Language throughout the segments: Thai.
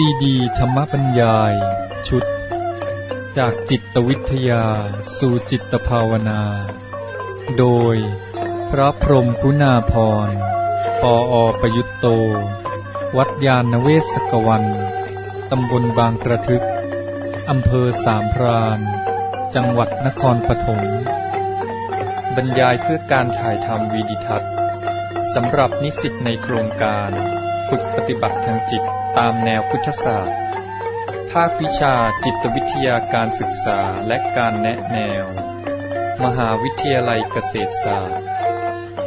ซีดีธรรมบรรยาย ชุด จากจิตวิทยา สู่จิตภาวนา โดย พระพรมกุณาพรปออประยุตโต วัดยาณเวศกวัน ตำบลบางกระทึก อำเภอสามพรานจังหวัดนครปฐมบรรยายเพื่อการถ่ายทำวีดิทัศน์สำหรับนิสิตในโครงการ ฝึกปฏิบัติทางจิต ตามแนวพุทธศาสตร์ ภาควิชาจิตวิทยาการศึกษาและการแนะแนว มหาวิทยาลัยเกษตรศาสตร์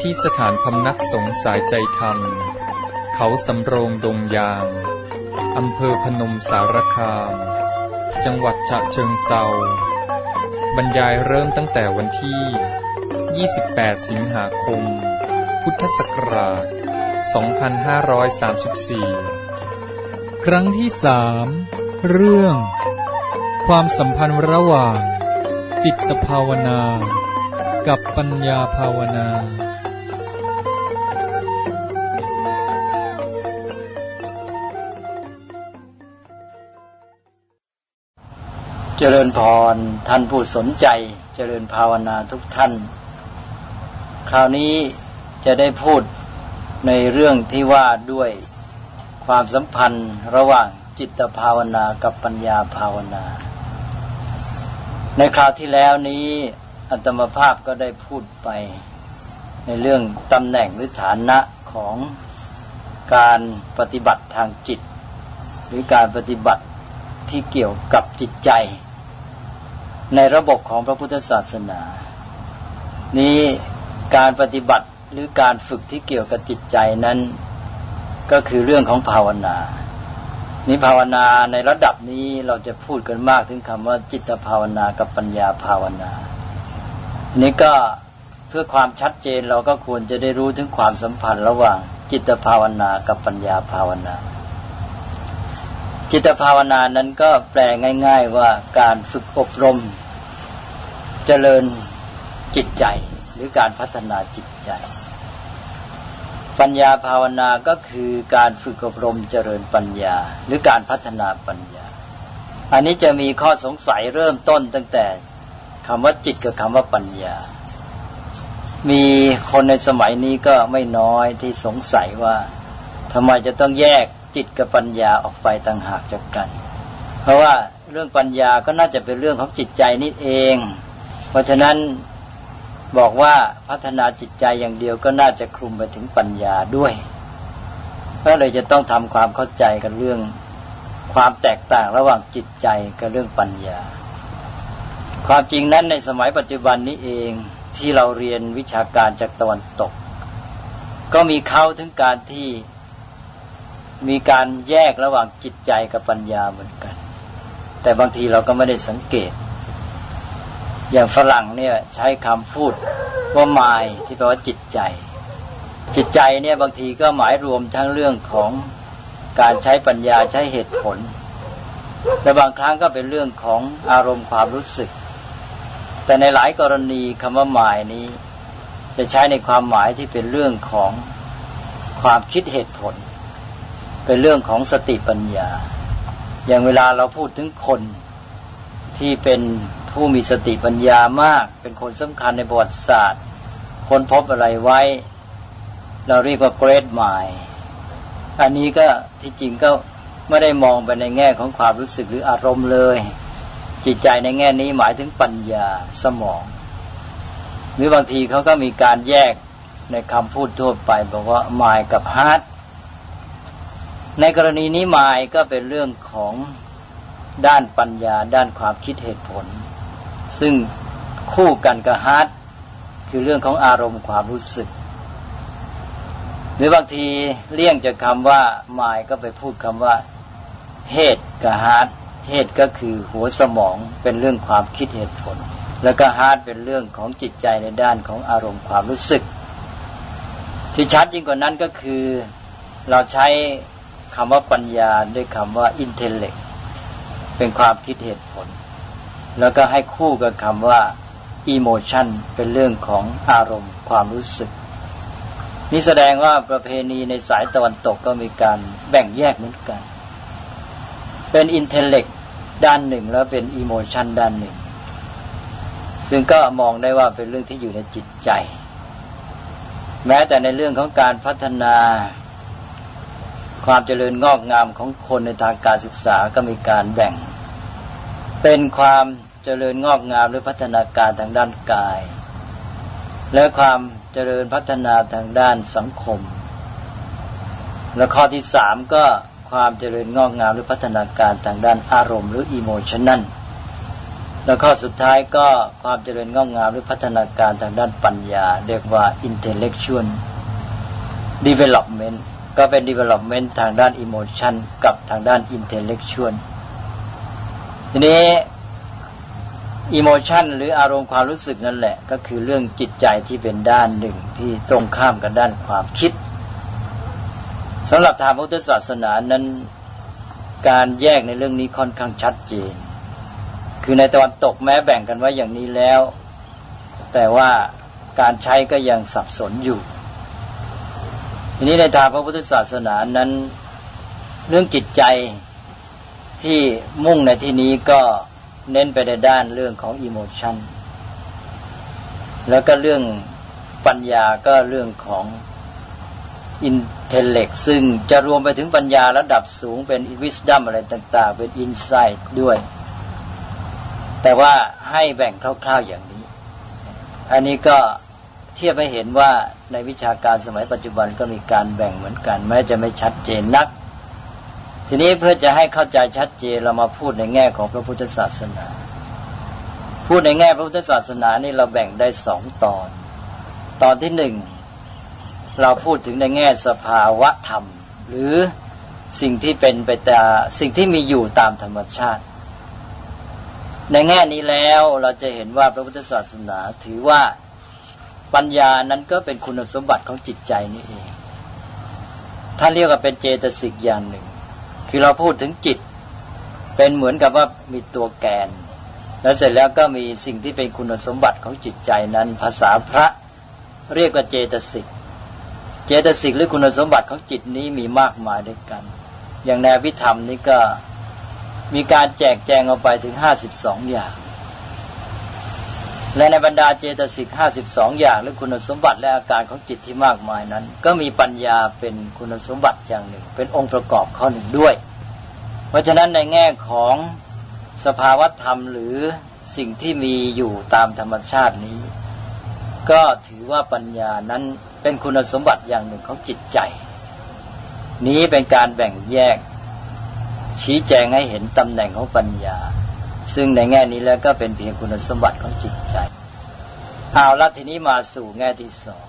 ที่สถานพำนักสงสายใจธรรม เขาสำโรงดงยาง อำเภอพนมสารคาม จังหวัดฉะเชิงเซาบรรยายเริ่มตั้งแต่วันที่ 28 สิงหาคม พุทธศักราช 2534 ครั้งที่สามเรื่อง ความสัมพันธ์ระหว่าง จิตภาวนา กับปัญญาภาวนา เจริญพรท่านผู้สนใจ เจริญภาวนาทุกท่าน คราวนี้จะได้พูดในเรื่องที่ว่าด้วย ความสัมพันธ์ระหว่างจิตภาวนากับปัญญาภาวนา ในคราวที่แล้วนี้อัตมภาพก็ได้พูดไปในเรื่องตำแหน่งหรือฐานะของการปฏิบัติทางจิต หรือการปฏิบัติที่เกี่ยวกับจิตใจ ในระบบของพระพุทธศาสนา นี้การปฏิบัติหรือการฝึกที่เกี่ยวกับจิตใจนั้น ก็คือเรื่องของภาวนานี้ภาวนาในระดับนี้เราจะพูดกันมากถึงคำว่าจิตภาวนากับปัญญาภาวนา นี้ก็เพื่อความชัดเจนเราก็ควรจะได้รู้ถึงความสัมพันธ์ระหว่างจิตภาวนากับปัญญาภาวนา จิตภาวนานั้นก็แปลง่าย ๆว่าการฝึกอบรม เจริญจิตใจหรือการพัฒนาจิตใจ ปัญญาภาวนาก็คือการฝึกอบรมเจริญปัญญา หรือการพัฒนาปัญญา อันนี้จะมีข้อสงสัยเริ่มต้นตั้งแต่คำว่าจิตกับคำว่าปัญญา มีคนในสมัยนี้ก็ไม่น้อยที่สงสัยว่าทำไมจะต้องแยกจิตกับปัญญาออกไปต่างหากจากกัน เพราะว่าเรื่องปัญญาก็น่าจะเป็นเรื่องของจิตใจนี่เอง เพราะฉะนั้น บอกว่าพัฒนาจิตใจอย่างเดียวก็น่าจะคลุมไปถึงปัญญาด้วยก็เลยจะต้องทำความเข้าใจกันเรื่องความแตกต่างระหว่างจิตใจกับเรื่องปัญญา ความจริงนั้นในสมัยปัจจุบันนี้เองที่เราเรียนวิชาการจากตะวันตก ก็มีเข้าถึงการที่มีการแยกระหว่างจิตใจกับปัญญาเหมือนกัน แต่บางทีเราก็ไม่ได้สังเกต อย่างฝรั่งเนี่ยใช้คำพูดว่า mind ที่แปลว่าจิตใจ จิตใจเนี่ยบางทีก็หมายรวมทั้งเรื่องของการใช้ปัญญาใช้เหตุผล แต่บางครั้งก็เป็นเรื่องของอารมณ์ความรู้สึก แต่ในหลายกรณีคำว่าหมายนี้ จะใช้ในความหมายที่เป็นเรื่องของความคิดเหตุผล เป็นเรื่องของสติปัญญา อย่างเวลาเราพูดถึงคนที่เป็น ผู้มีสติปัญญามาก เป็นคนสำคัญในประวัติศาสตร์คนพบอะไรไว้ เราเรียกว่าเกรดหมายอันนี้ก็ที่จริงก็ไม่ได้มองไปในแง่ของความรู้สึกหรืออารมณ์เลย จิตใจในแง่นี้หมายถึงปัญญาสมอง หรือบางทีเขาก็มีการแยกในคำพูดทั่วไปบอกว่า mind กับ heart ในกรณีนี้ mind ก็เป็นเรื่องของด้านปัญญาด้านความคิดเหตุผล ซึ่งคู่กันกับ heart คือเรื่องของอารมณ์ความรู้สึก หรือบางทีเลี่ยงจากคำว่าหมายก็ไปพูดคำว่า head กับ heart head ก็คือหัวสมองเป็นเรื่องความคิดเหตุผล แล้วก็ heart เป็นเรื่องของจิตใจในด้านของอารมณ์ความรู้สึก ที่ชัดยิ่งกว่านั้นก็คือเราใช้คำว่าปัญญาด้วยคำว่า intellect เป็นความคิดเหตุผล แล้วก็ให้คู่กับคำว่า emotion เป็นเรื่องของอารมณ์ความรู้สึก นี่แสดงว่าประเพณีในสายตะวันตกก็มีการแบ่งแยกเหมือนกัน เป็นอินเทลเล็กด้านหนึ่งแล้วเป็นอิโมชันด้านหนึ่ง ซึ่งก็มองได้ว่าเป็นเรื่องที่อยู่ในจิตใจ แม้แต่ในเรื่องของการพัฒนาความเจริญงอกงามของคนในทางการศึกษาก็มีการแบ่ง เป็นความ เจริญงอกงามหรือพัฒนาการทางด้านกาย และความเจริญพัฒนาทางด้านสังคม และข้อที่สามก็ความเจริญงอกงามหรือพัฒนาการทางด้านอารมณ์หรืออิโมชันนั่นแล้วข้อสุดท้ายก็ความเจริญงอกงามหรือพัฒนาการทางด้านปัญญา เรียกว่า intellectual development ก็เป็น development ทางด้านอิโมชันกับทางด้าน intellectual ทีนี้ อิโมชันหรืออารมณ์ความรู้สึกนั่นแหละ ก็คือเรื่องจิตใจที่เป็นด้านหนึ่งที่ตรงข้ามกับด้านความคิดสำหรับทางพุทธศาสนานั้น การแยกในเรื่องนี้ค่อนข้างชัดเจน คือในตะวันตกแม้แบ่งกันไว้อย่างนี้แล้ว แต่ว่าการใช้ก็ยังสับสนอยู่ ทีนี้ในทางพระพุทธศาสนานั้น เรื่องจิตใจที่มุ่งในที่นี้ก็ เน้นไปในด้านเรื่องของอิโมชันแล้วก็เรื่องปัญญาก็เรื่องของอินเทลเล็กซึ่งจะรวมไปถึงปัญญาระดับสูงเป็นวิสดัมอะไรต่าง ๆ เป็นอินไซต์ด้วย แต่ว่าให้แบ่งคร่าว ๆอย่างนี้ อันนี้ก็เทียบให้เห็นว่าในวิชาการสมัยปัจจุบันก็มีการแบ่งเหมือนกัน แม้จะไม่ชัดเจนนัก ทีนี้เพื่อจะให้เข้าใจชัดเจนเรามาพูดในแง่ของพระพุทธศาสนา พูดในแง่พระพุทธศาสนานี่เราแบ่งได้สองตอน ตอนที่หนึ่งเราพูดถึงในแง่สภาวะธรรม หรือสิ่งที่เป็นไปแต่สิ่งที่มีอยู่ตามธรรมชาติ ในแง่นี้แล้วเราจะเห็นว่าพระพุทธศาสนาถือว่าปัญญานั้นก็เป็นคุณสมบัติของจิตใจนี่เองท่านเรียกว่าเป็นเจตสิกอย่างหนึ่ง คือเราพูดถึงจิต เป็นเหมือนกับว่ามีตัวแกน แล้วเสร็จแล้วก็มีสิ่งที่เป็นคุณสมบัติของจิตใจนั้น ภาษาพระเรียกว่าเจตสิก เจตสิกหรือคุณสมบัติของจิตนี้มีมากมายด้วยกัน อย่างแนววิธรรมนี้ก็มีการแจกแจงออกไปถึงห้าสิบสองอย่าง และในบรรดาเจตสิกห้าสิบสองอย่างหรือคุณสมบัติและอาการของจิตที่มากมายนั้น ก็มีปัญญาเป็นคุณสมบัติอย่างหนึ่ง เป็นองค์ประกอบข้อหนึ่งด้วย เพราะฉะนั้นในแง่ของสภาวธรรมหรือสิ่งที่มีอยู่ตามธรรมชาตินี้ ก็ถือว่าปัญญานั้นเป็นคุณสมบัติอย่างหนึ่งของจิตใจ นี้เป็นการแบ่งแยก ชี้แจงให้เห็นตำแหน่งของปัญญา ซึ่งในแง่นี้แล้วก็เป็นเพียงคุณสมบัติของจิตใจ เอาละทีนี้มาสู่แง่ที่สอง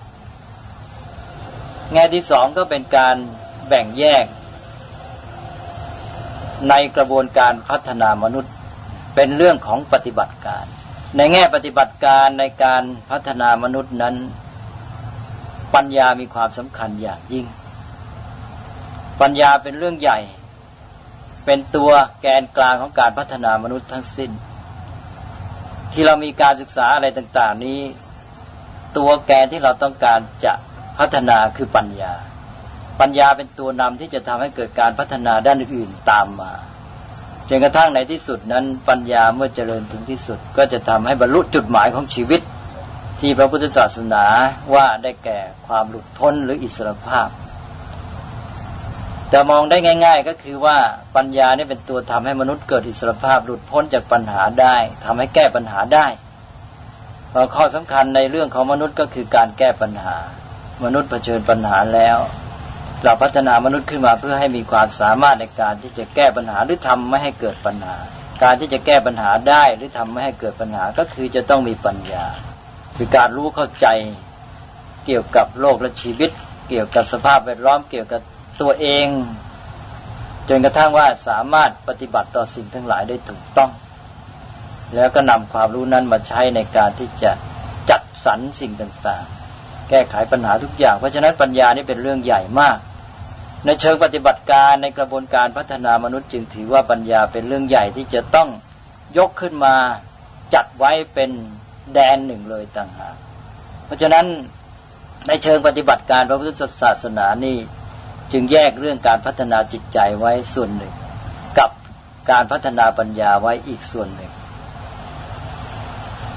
แง่ที่สองก็เป็นการแบ่งแยก ในกระบวนการพัฒนามนุษย์เป็นเรื่องของปฏิบัติการ ในแง่ปฏิบัติการในการพัฒนามนุษย์นั้น ปัญญามีความสำคัญอย่างยิ่ง ปัญญาเป็นเรื่องใหญ่ เป็นตัวแกนกลางของการพัฒนามนุษย์ทั้งสิ้น ที่เรามีการศึกษาอะไรต่างๆนี้ ตัวแกนที่เราต้องการจะพัฒนาคือปัญญา ปัญญาเป็นตัวนำที่จะทำให้เกิดการพัฒนาด้านอื่นๆตามมาจนกระทั่งในที่สุดนั้นปัญญาเมื่อเจริญถึงที่สุด ก็จะทำให้บรรลุจุดหมายของชีวิต ที่พระพุทธศาสนาว่าได้แก่ความหลุดพ้นหรืออิสรภาพ แต่มองได้ง่าย ๆ ก็คือว่าปัญญานี่เป็นตัวทำให้มนุษย์เกิดอิสรภาพหลุดพ้นจากปัญหาได้ทำให้แก้ปัญหาได้ข้อสำคัญในเรื่องของมนุษย์ก็คือการแก้ปัญหา มนุษย์เผชิญปัญหาแล้ว เราพัฒนามนุษย์ขึ้นมาเพื่อให้มีความสามารถในการที่จะแก้ปัญหาหรือทำไม่ให้เกิดปัญหา การที่จะแก้ปัญหาได้หรือทำไม่ให้เกิดปัญหาก็คือจะต้องมีปัญญา คือการรู้เข้าใจเกี่ยวกับโลกและชีวิต เกี่ยวกับสภาพแวดล้อมเกี่ยวกับ ตัวเอง จนกระทั่งว่าสามารถปฏิบัติต่อสิ่งทั้งหลายได้ถูกต้อง แล้วก็นำความรู้นั้นมาใช้ในการที่จะจัดสรรสิ่งต่างๆ แก้ไขปัญหาทุกอย่าง เพราะฉะนั้นปัญญานี่เป็นเรื่องใหญ่มาก ในเชิงปฏิบัติการในกระบวนการพัฒนามนุษย์จึงถือว่าปัญญาเป็นเรื่องใหญ่ที่จะต้องยกขึ้นมาจัดไว้เป็นแดนหนึ่งเลยต่างหาก เพราะฉะนั้นในเชิงปฏิบัติการพระพุทธศาสนานี่ จึงแยกเรื่องการพัฒนาจิตใจไว้ส่วนหนึ่ง กับการพัฒนาปัญญาไว้อีกส่วนหนึ่ง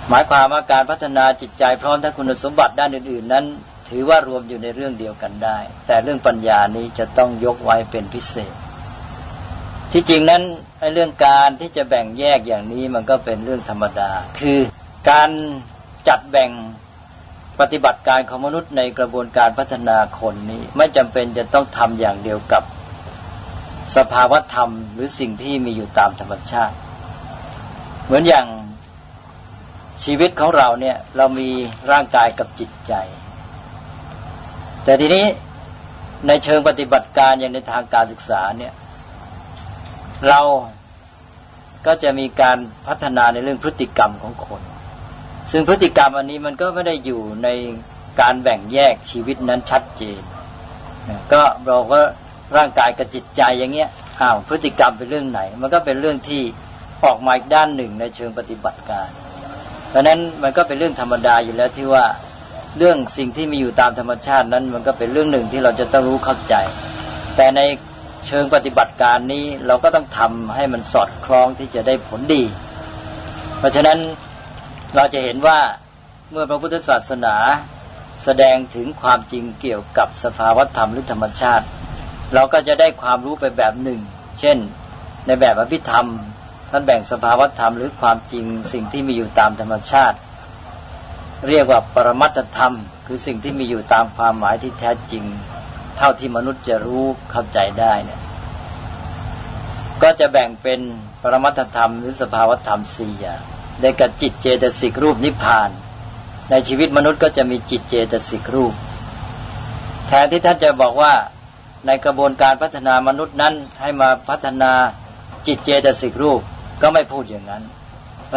หมายความว่าการพัฒนาจิตใจพร้อมทั้งคุณสมบัติด้านอื่น ๆ นั้น ถือว่ารวมอยู่ในเรื่องเดียวกันได้ แต่เรื่องปัญญานี้จะต้องยกไว้เป็นพิเศษ ที่จริงนั้นไอ้เรื่องการที่จะแบ่งแยกอย่างนี้มันก็เป็นเรื่องธรรมดา คือการจัดแบ่ง ปฏิบัติการของมนุษย์ในกระบวนการพัฒนาคนนี้ ไม่จำเป็นจะต้องทำอย่างเดียวกับสภาวธรรมหรือสิ่งที่มีอยู่ตามธรรมชาติ เหมือนอย่างชีวิตของเราเนี่ยเรามีร่างกายกับจิตใจ แต่ทีนี้ในเชิงปฏิบัติการอย่างในทางการศึกษาเนี่ยเราก็จะมีการพัฒนาในเรื่องพฤติกรรมของคน ซึ่งพฤติกรรมอันนี้มันก็ไม่ได้อยู่ในการแบ่งแยกชีวิตนั้นชัดเจน ก็เราก็ร่างกายกับจิตใจอย่างเงี้ยอ้าวพฤติกรรมเป็นเรื่องไหน มันก็เป็นเรื่องที่ออกมาอีกด้านหนึ่งในเชิงปฏิบัติการ เพราะนั้นมันก็เป็นเรื่องธรรมดาอยู่แล้วที่ว่าเรื่องสิ่งที่มีอยู่ตามธรรมชาตินั้น มันก็เป็นเรื่องหนึ่งที่เราจะต้องรู้เข้าใจ แต่ในเชิงปฏิบัติการนี้เราก็ต้องทำให้มันสอดคล้องที่จะได้ผลดี เพราะฉะนั้น เราจะเห็นว่าเมื่อพระพุทธศาสนาแสดงถึงความจริงเกี่ยวกับสภาวธรรมหรือธรรมชาติ เราก็จะได้ความรู้ไปแบบหนึ่ง เช่น ในแบบอภิธรรมท่านแบ่งสภาวธรรมหรือความจริงสิ่งที่มีอยู่ตามธรรมชาติ เรียกว่าปรมัตธรรม คือสิ่งที่มีอยู่ตามความหมายที่แท้จริง เท่าที่มนุษย์จะรู้เข้าใจได้เนี่ยก็จะแบ่งเป็นปรมัตธรรมหรือสภาวธรรมสี่อย่าง ได้กับจิตเจตสิกรูปนิพพาน ในชีวิตมนุษย์ก็จะมีจิตเจตสิกรูป แทนที่ท่านจะบอกว่าในกระบวนการพัฒนามนุษย์นั้นให้มาพัฒนาจิตเจตสิกรูปก็ไม่พูดอย่างนั้น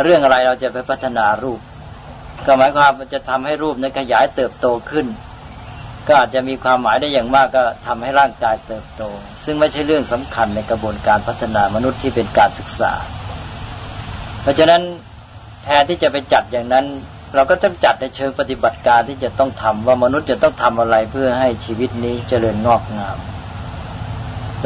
เรื่องอะไรเราจะไปพัฒนารูป ก็หมายความว่าจะทำให้รูปนั้นขยายเติบโตขึ้น ก็อาจจะมีความหมายได้อย่างมากก็ทำให้ร่างกายเติบโต ซึ่งไม่ใช่เรื่องสำคัญในกระบวนการพัฒนามนุษย์ที่เป็นการศึกษา เพราะฉะนั้น นที่จะไปจัดอย่างนั้น เราก็ต้องจัดในเชิงปฏิบัติการที่จะต้องทำว่ามนุษย์จะต้องทำอะไรเพื่อให้ชีวิตนี้เจริญงอกงาม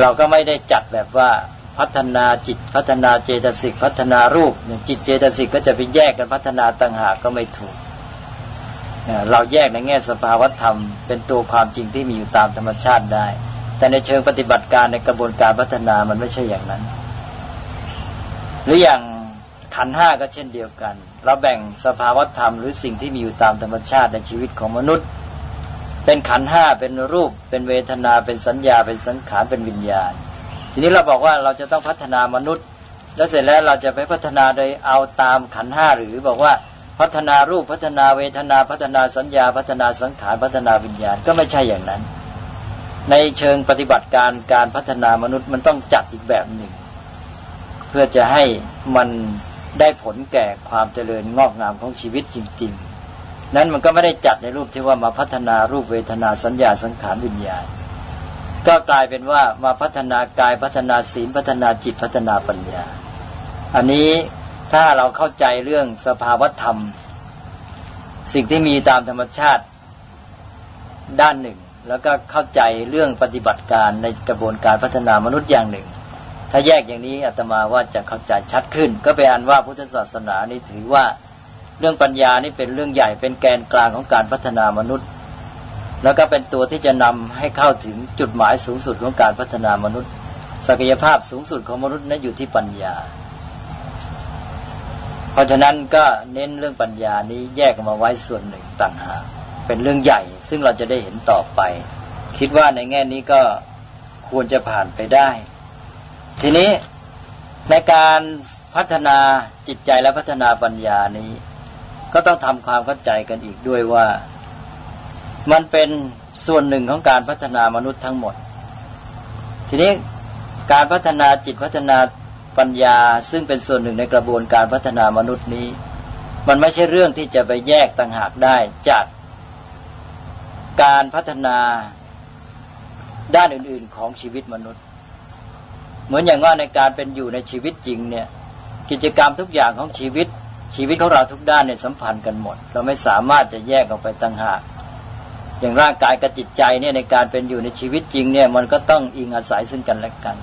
เราก็ไม่ได้จัดแบบว่าพัฒนาจิตพัฒนาเจตสิกพัฒนารูปจิตเจตสิกก็จะไปแยกกันพัฒนาต่างหากก็ไม่ถูก เราแยกในแง่สภาวธรรม เป็นตัวความจริงที่มีอยู่ตามธรรมชาติได้ แต่ในเชิงปฏิบัติการในกระบวนการพัฒนามันไม่ใช่อย่างนั้น หรืออย่าง ขันห้าก็เช่นเดียวกัน เราแบ่งสภาวธรรมหรือสิ่งที่มีอยู่ตามธรรมชาติในชีวิตของมนุษย์ เป็นขันห้าเป็นรูป เป็นเวทนา เป็นสัญญา เป็นสังขารเป็นวิญญาณ ทีนี้เราบอกว่าเราจะต้องพัฒนามนุษย์ แล้วเสร็จแล้วเราจะไปพัฒนาโดยเอาตามขันห้าหรือบอกว่าพัฒนารูปพัฒนาเวทนาพัฒนาสัญญา พัฒนาสังขารพัฒนาวิญญาณก็ไม่ใช่อย่างนั้น ในเชิงปฏิบัติการการพัฒนามนุษย์มันต้องจัดอีกแบบหนึ่ง เพื่อจะให้มัน ได้ผลแก่ความเจริญงอกงามของชีวิตจริง ๆ นั้นมันก็ไม่ได้จัดในรูปที่ว่ามาพัฒนารูปเวทนาสัญญาสังขารวิญญาณ ก็กลายเป็นว่ามาพัฒนากายพัฒนาศีลพัฒนาจิตพัฒนาปัญญา อันนี้ถ้าเราเข้าใจเรื่องสภาวธรรม สิ่งที่มีตามธรรมชาติด้านหนึ่ง แล้วก็เข้าใจเรื่องปฏิบัติการในกระบวนการพัฒนามนุษย์อย่างหนึ่ง ถ้าแยกอย่างนี้อาตมาว่าจะเข้าใจชัดขึ้น ก็เป็นอันว่าพุทธศาสนานี้ถือว่าเรื่องปัญญานี่เป็นเรื่องใหญ่เป็นแกนกลางของการพัฒนามนุษย์ แล้วก็เป็นตัวที่จะนำให้เข้าถึงจุดหมายสูงสุดของการพัฒนามนุษย์ ศักยภาพสูงสุดของมนุษย์นั้นอยู่ที่ปัญญา เพราะฉะนั้นก็เน้นเรื่องปัญญานี้แยกมาไว้ส่วนหนึ่งต่างหากเป็นเรื่องใหญ่ ซึ่งเราจะได้เห็นต่อไป คิดว่าในแง่นี้ก็ควรจะผ่านไปได้ ทีนี้ในการพัฒนาจิตใจและพัฒนาปัญญานี้ ก็ต้องทำความเข้าใจกันอีกด้วยว่า มันเป็นส่วนหนึ่งของการพัฒนามนุษย์ทั้งหมด ทีนี้การพัฒนาจิตพัฒนาปัญญา ซึ่งเป็นส่วนหนึ่งในกระบวนการพัฒนามนุษย์นี้ มันไม่ใช่เรื่องที่จะไปแยกต่างหากได้จากการพัฒนาด้านอื่น ๆของชีวิตมนุษย์ เหมือนอย่างว่าในการเป็นอยู่ในชีวิตจริงเนี่ยกิจกรรมทุกอย่างของชีวิต ชีวิตของเราทุกด้านเนี่ยสัมพันธ์กันหมด เราไม่สามารถจะแยกออกไปต่างหากอย่างร่างกายกับจิตใจเนี่ยในการเป็นอยู่ในชีวิตจริงเนี่ยมันก็ต้องอิงอาศัยซึ่งกันและกัน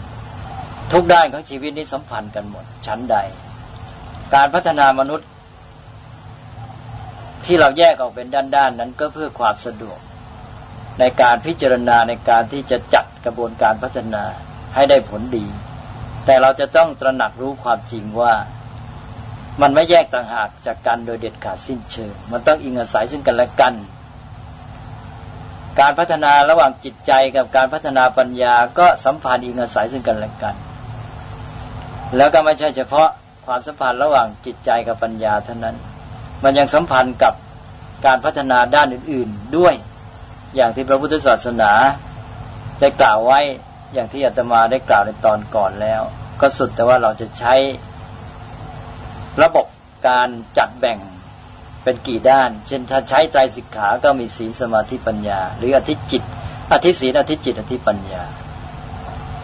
ทุกด้านของชีวิตนี้สัมพันธ์กันหมด ชั้นใด การพัฒนามนุษย์ ที่เราแยกออกเป็นด้านๆนั้นก็เพื่อความสะดวก ในการพิจารณาในการที่จะจัดกระบวนการพัฒนา ให้ได้ผลดี แต่เราจะต้องตระหนักรู้ความจริงว่า มันไม่แยกต่างหากจากกันโดยเด็ดขาดสิ้นเชิง มันต้องอิงอาศัยซึ่งกันและกัน การพัฒนาระหว่างจิตใจกับการพัฒนาปัญญาก็สัมพันธ์อิงอาศัยซึ่งกันและกัน แล้วก็ไม่ใช่เฉพาะความสัมพันธ์ระหว่างจิตใจกับปัญญาเท่านั้น มันยังสัมพันธ์กับการพัฒนาด้านอื่น ๆด้วย อย่างที่พระพุทธศาสนาได้กล่าวไว้ อย่างที่อาตมาได้กล่าวในตอนก่อนแล้ว ก็สุดแต่ว่าเราจะใช้ระบบการจัดแบ่งเป็นกี่ด้าน เช่นถ้าใช้ใจสิกขา ก็มีศีลสมาธิปัญญา หรืออธิจิต อธิศีลอธิจิต อธิปัญญา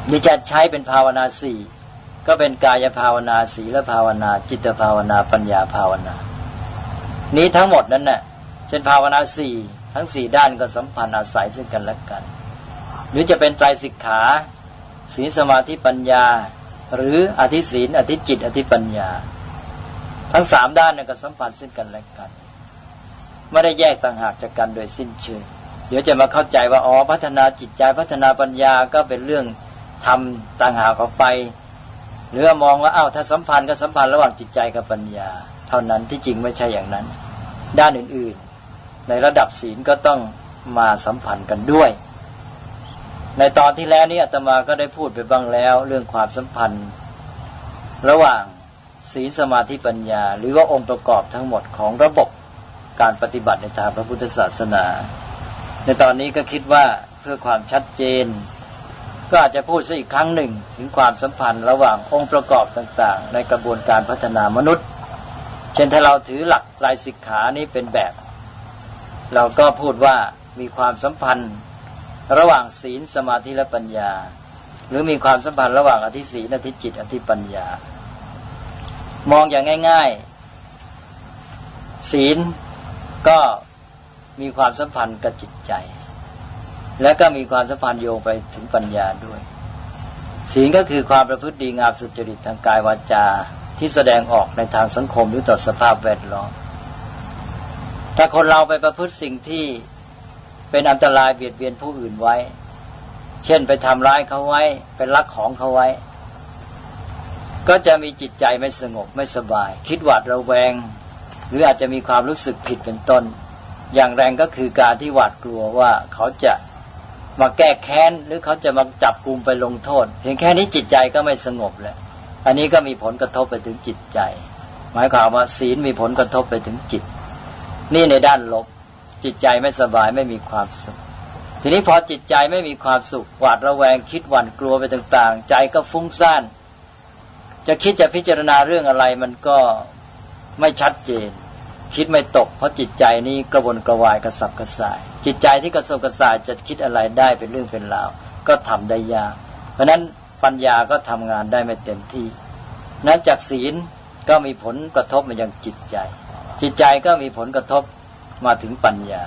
หรือจะใช้เป็นภาวนาสี่ก็เป็นกายภาวนาศีลภาวนา จิตภาวนาปัญญาภาวนา นี้ทั้งหมดนั้นน่ะเช่นภาวนาสี่ทั้งสี่ด้านก็สัมพันธ์อาศัยซึ่งกันและกัน หรือจะเป็นใจสิกขาศีลสมาธิปัญญา หรืออธิศีลอธิจิต อธิปัญญา ทั้งสามด้านเนี่ยก็สัมพันธ์ซึ่งกันและกันไม่ได้แยกต่างหากจากกันโดยสิ้นเชิงเดี๋ยวจะมาเข้าใจว่าอ๋อพัฒนาจิตใจพัฒนาปัญญาก็เป็นเรื่องทำต่างหากออกไป หรือมองว่าอ้าวถ้าสัมพันธ์ก็สัมพันธ์ระหว่างจิตใจกับปัญญา เท่านั้นที่จริงไม่ใช่อย่างนั้น ด้านอื่นๆ ในระดับศีลก็ต้องมาสัมพันธ์กันด้วย ในตอนที่แล้วนี้อาตมาก็ได้พูดไปบ้างแล้ว เรื่องความสัมพันธ์ ระหว่างศีลสมาธิปัญญา หรือว่าองค์ประกอบทั้งหมดของระบบการปฏิบัติในทางพระพุทธศาสนา ในตอนนี้ก็คิดว่าเพื่อความชัดเจน ก็อาจจะพูดซะอีกครั้งหนึ่ง ถึงความสัมพันธ์ระหว่างองค์ประกอบต่างๆ ในกระบวนการพัฒนามนุษย์ เช่นถ้าเราถือหลักลายสิกขานี้เป็นแบบ เราก็พูดว่ามีความสัมพันธ์ ระหว่างศีลสมาธิและปัญญา หรือมีความสัมพันธ์ระหว่างอธิศีลอธิจิต อธิปัญญา มองอย่างง่าย ๆ ศีลก็มีความสัมพันธ์กับจิตใจ และก็มีความสัมพันธ์โยงไปถึงปัญญาด้วย ศีลก็คือความประพฤติดีงามสุจริตทางกายวาจาที่แสดงออกในทางสังคมหรือต่อสภาพแวดล้อมถ้าคนเราไปประพฤติสิ่งที่ เป็นอันตรายเบียดเบียนผู้อื่นไว้ เช่นไปทำร้ายเขาไว้เป็นลักของเขาไว้ ก็จะมีจิตใจไม่สงบไม่สบาย คิดหวาดระแวง หรืออาจจะมีความรู้สึกผิดเป็นต้น อย่างแรงก็คือการที่หวาดกลัวว่าเขาจะมาแก้แค้นหรือเขาจะมาจับกลุ่มไปลงโทษ เพียงแค่นี้จิตใจก็ไม่สงบแล้วอันนี้ก็มีผลกระทบไปถึงจิตใจ หมายความว่าศีลมีผลกระทบไปถึงจิต นี่ในด้านลบ จิตใจไม่สบายไม่มีความสุข ทีนี้พอจิตใจไม่มีความสุขหวาดระแวงคิดหวั่นกลัวไปต่างๆ ใจก็ฟุ้งซ่าน จะคิดจะพิจารณาเรื่องอะไรมันก็ไม่ชัดเจน คิดไม่ตก เพราะจิตใจนี้กระวนกระวายกระสับกระส่าย จิตใจที่กระสับกระส่ายจะคิดอะไรได้เป็นเรื่องเป็นราวก็ทำได้ยาก เพราะนั้นปัญญาก็ทำงานได้ไม่เต็มที่ นั้นจากศีลก็มีผลกระทบมายังจิตใจ จิตใจก็มีผลกระทบ มาถึงปัญญา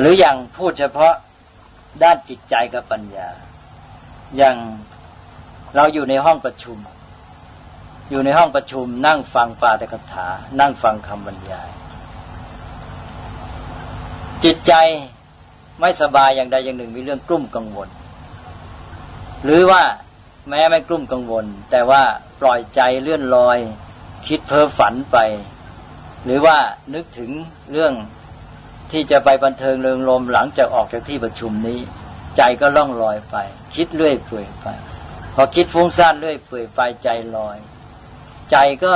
หรืออย่างพูดเฉพาะด้านจิตใจกับปัญญา อย่างเราอยู่ในห้องประชุม อยู่ในห้องประชุม นั่งฟังปาตกถา นั่งฟังคำบรรยาย จิตใจไม่สบายอย่างใดอย่างหนึ่งมีเรื่องกลุ้มกังวล หรือว่าแม้ไม่กลุ้มกังวล แต่ว่าปล่อยใจเลื่อนลอย คิดเพ้อฝันไป หรือว่านึกถึงเรื่องที่จะไปบันเทิงเริงรมหลังจากออกจากที่ประชุมนี้ ใจก็ล่องลอยไป คิดเรื่อยเปื่อยไป พอคิดฟุ้งซ่านเรื่อยเปื่อยไปใจลอย ใจก็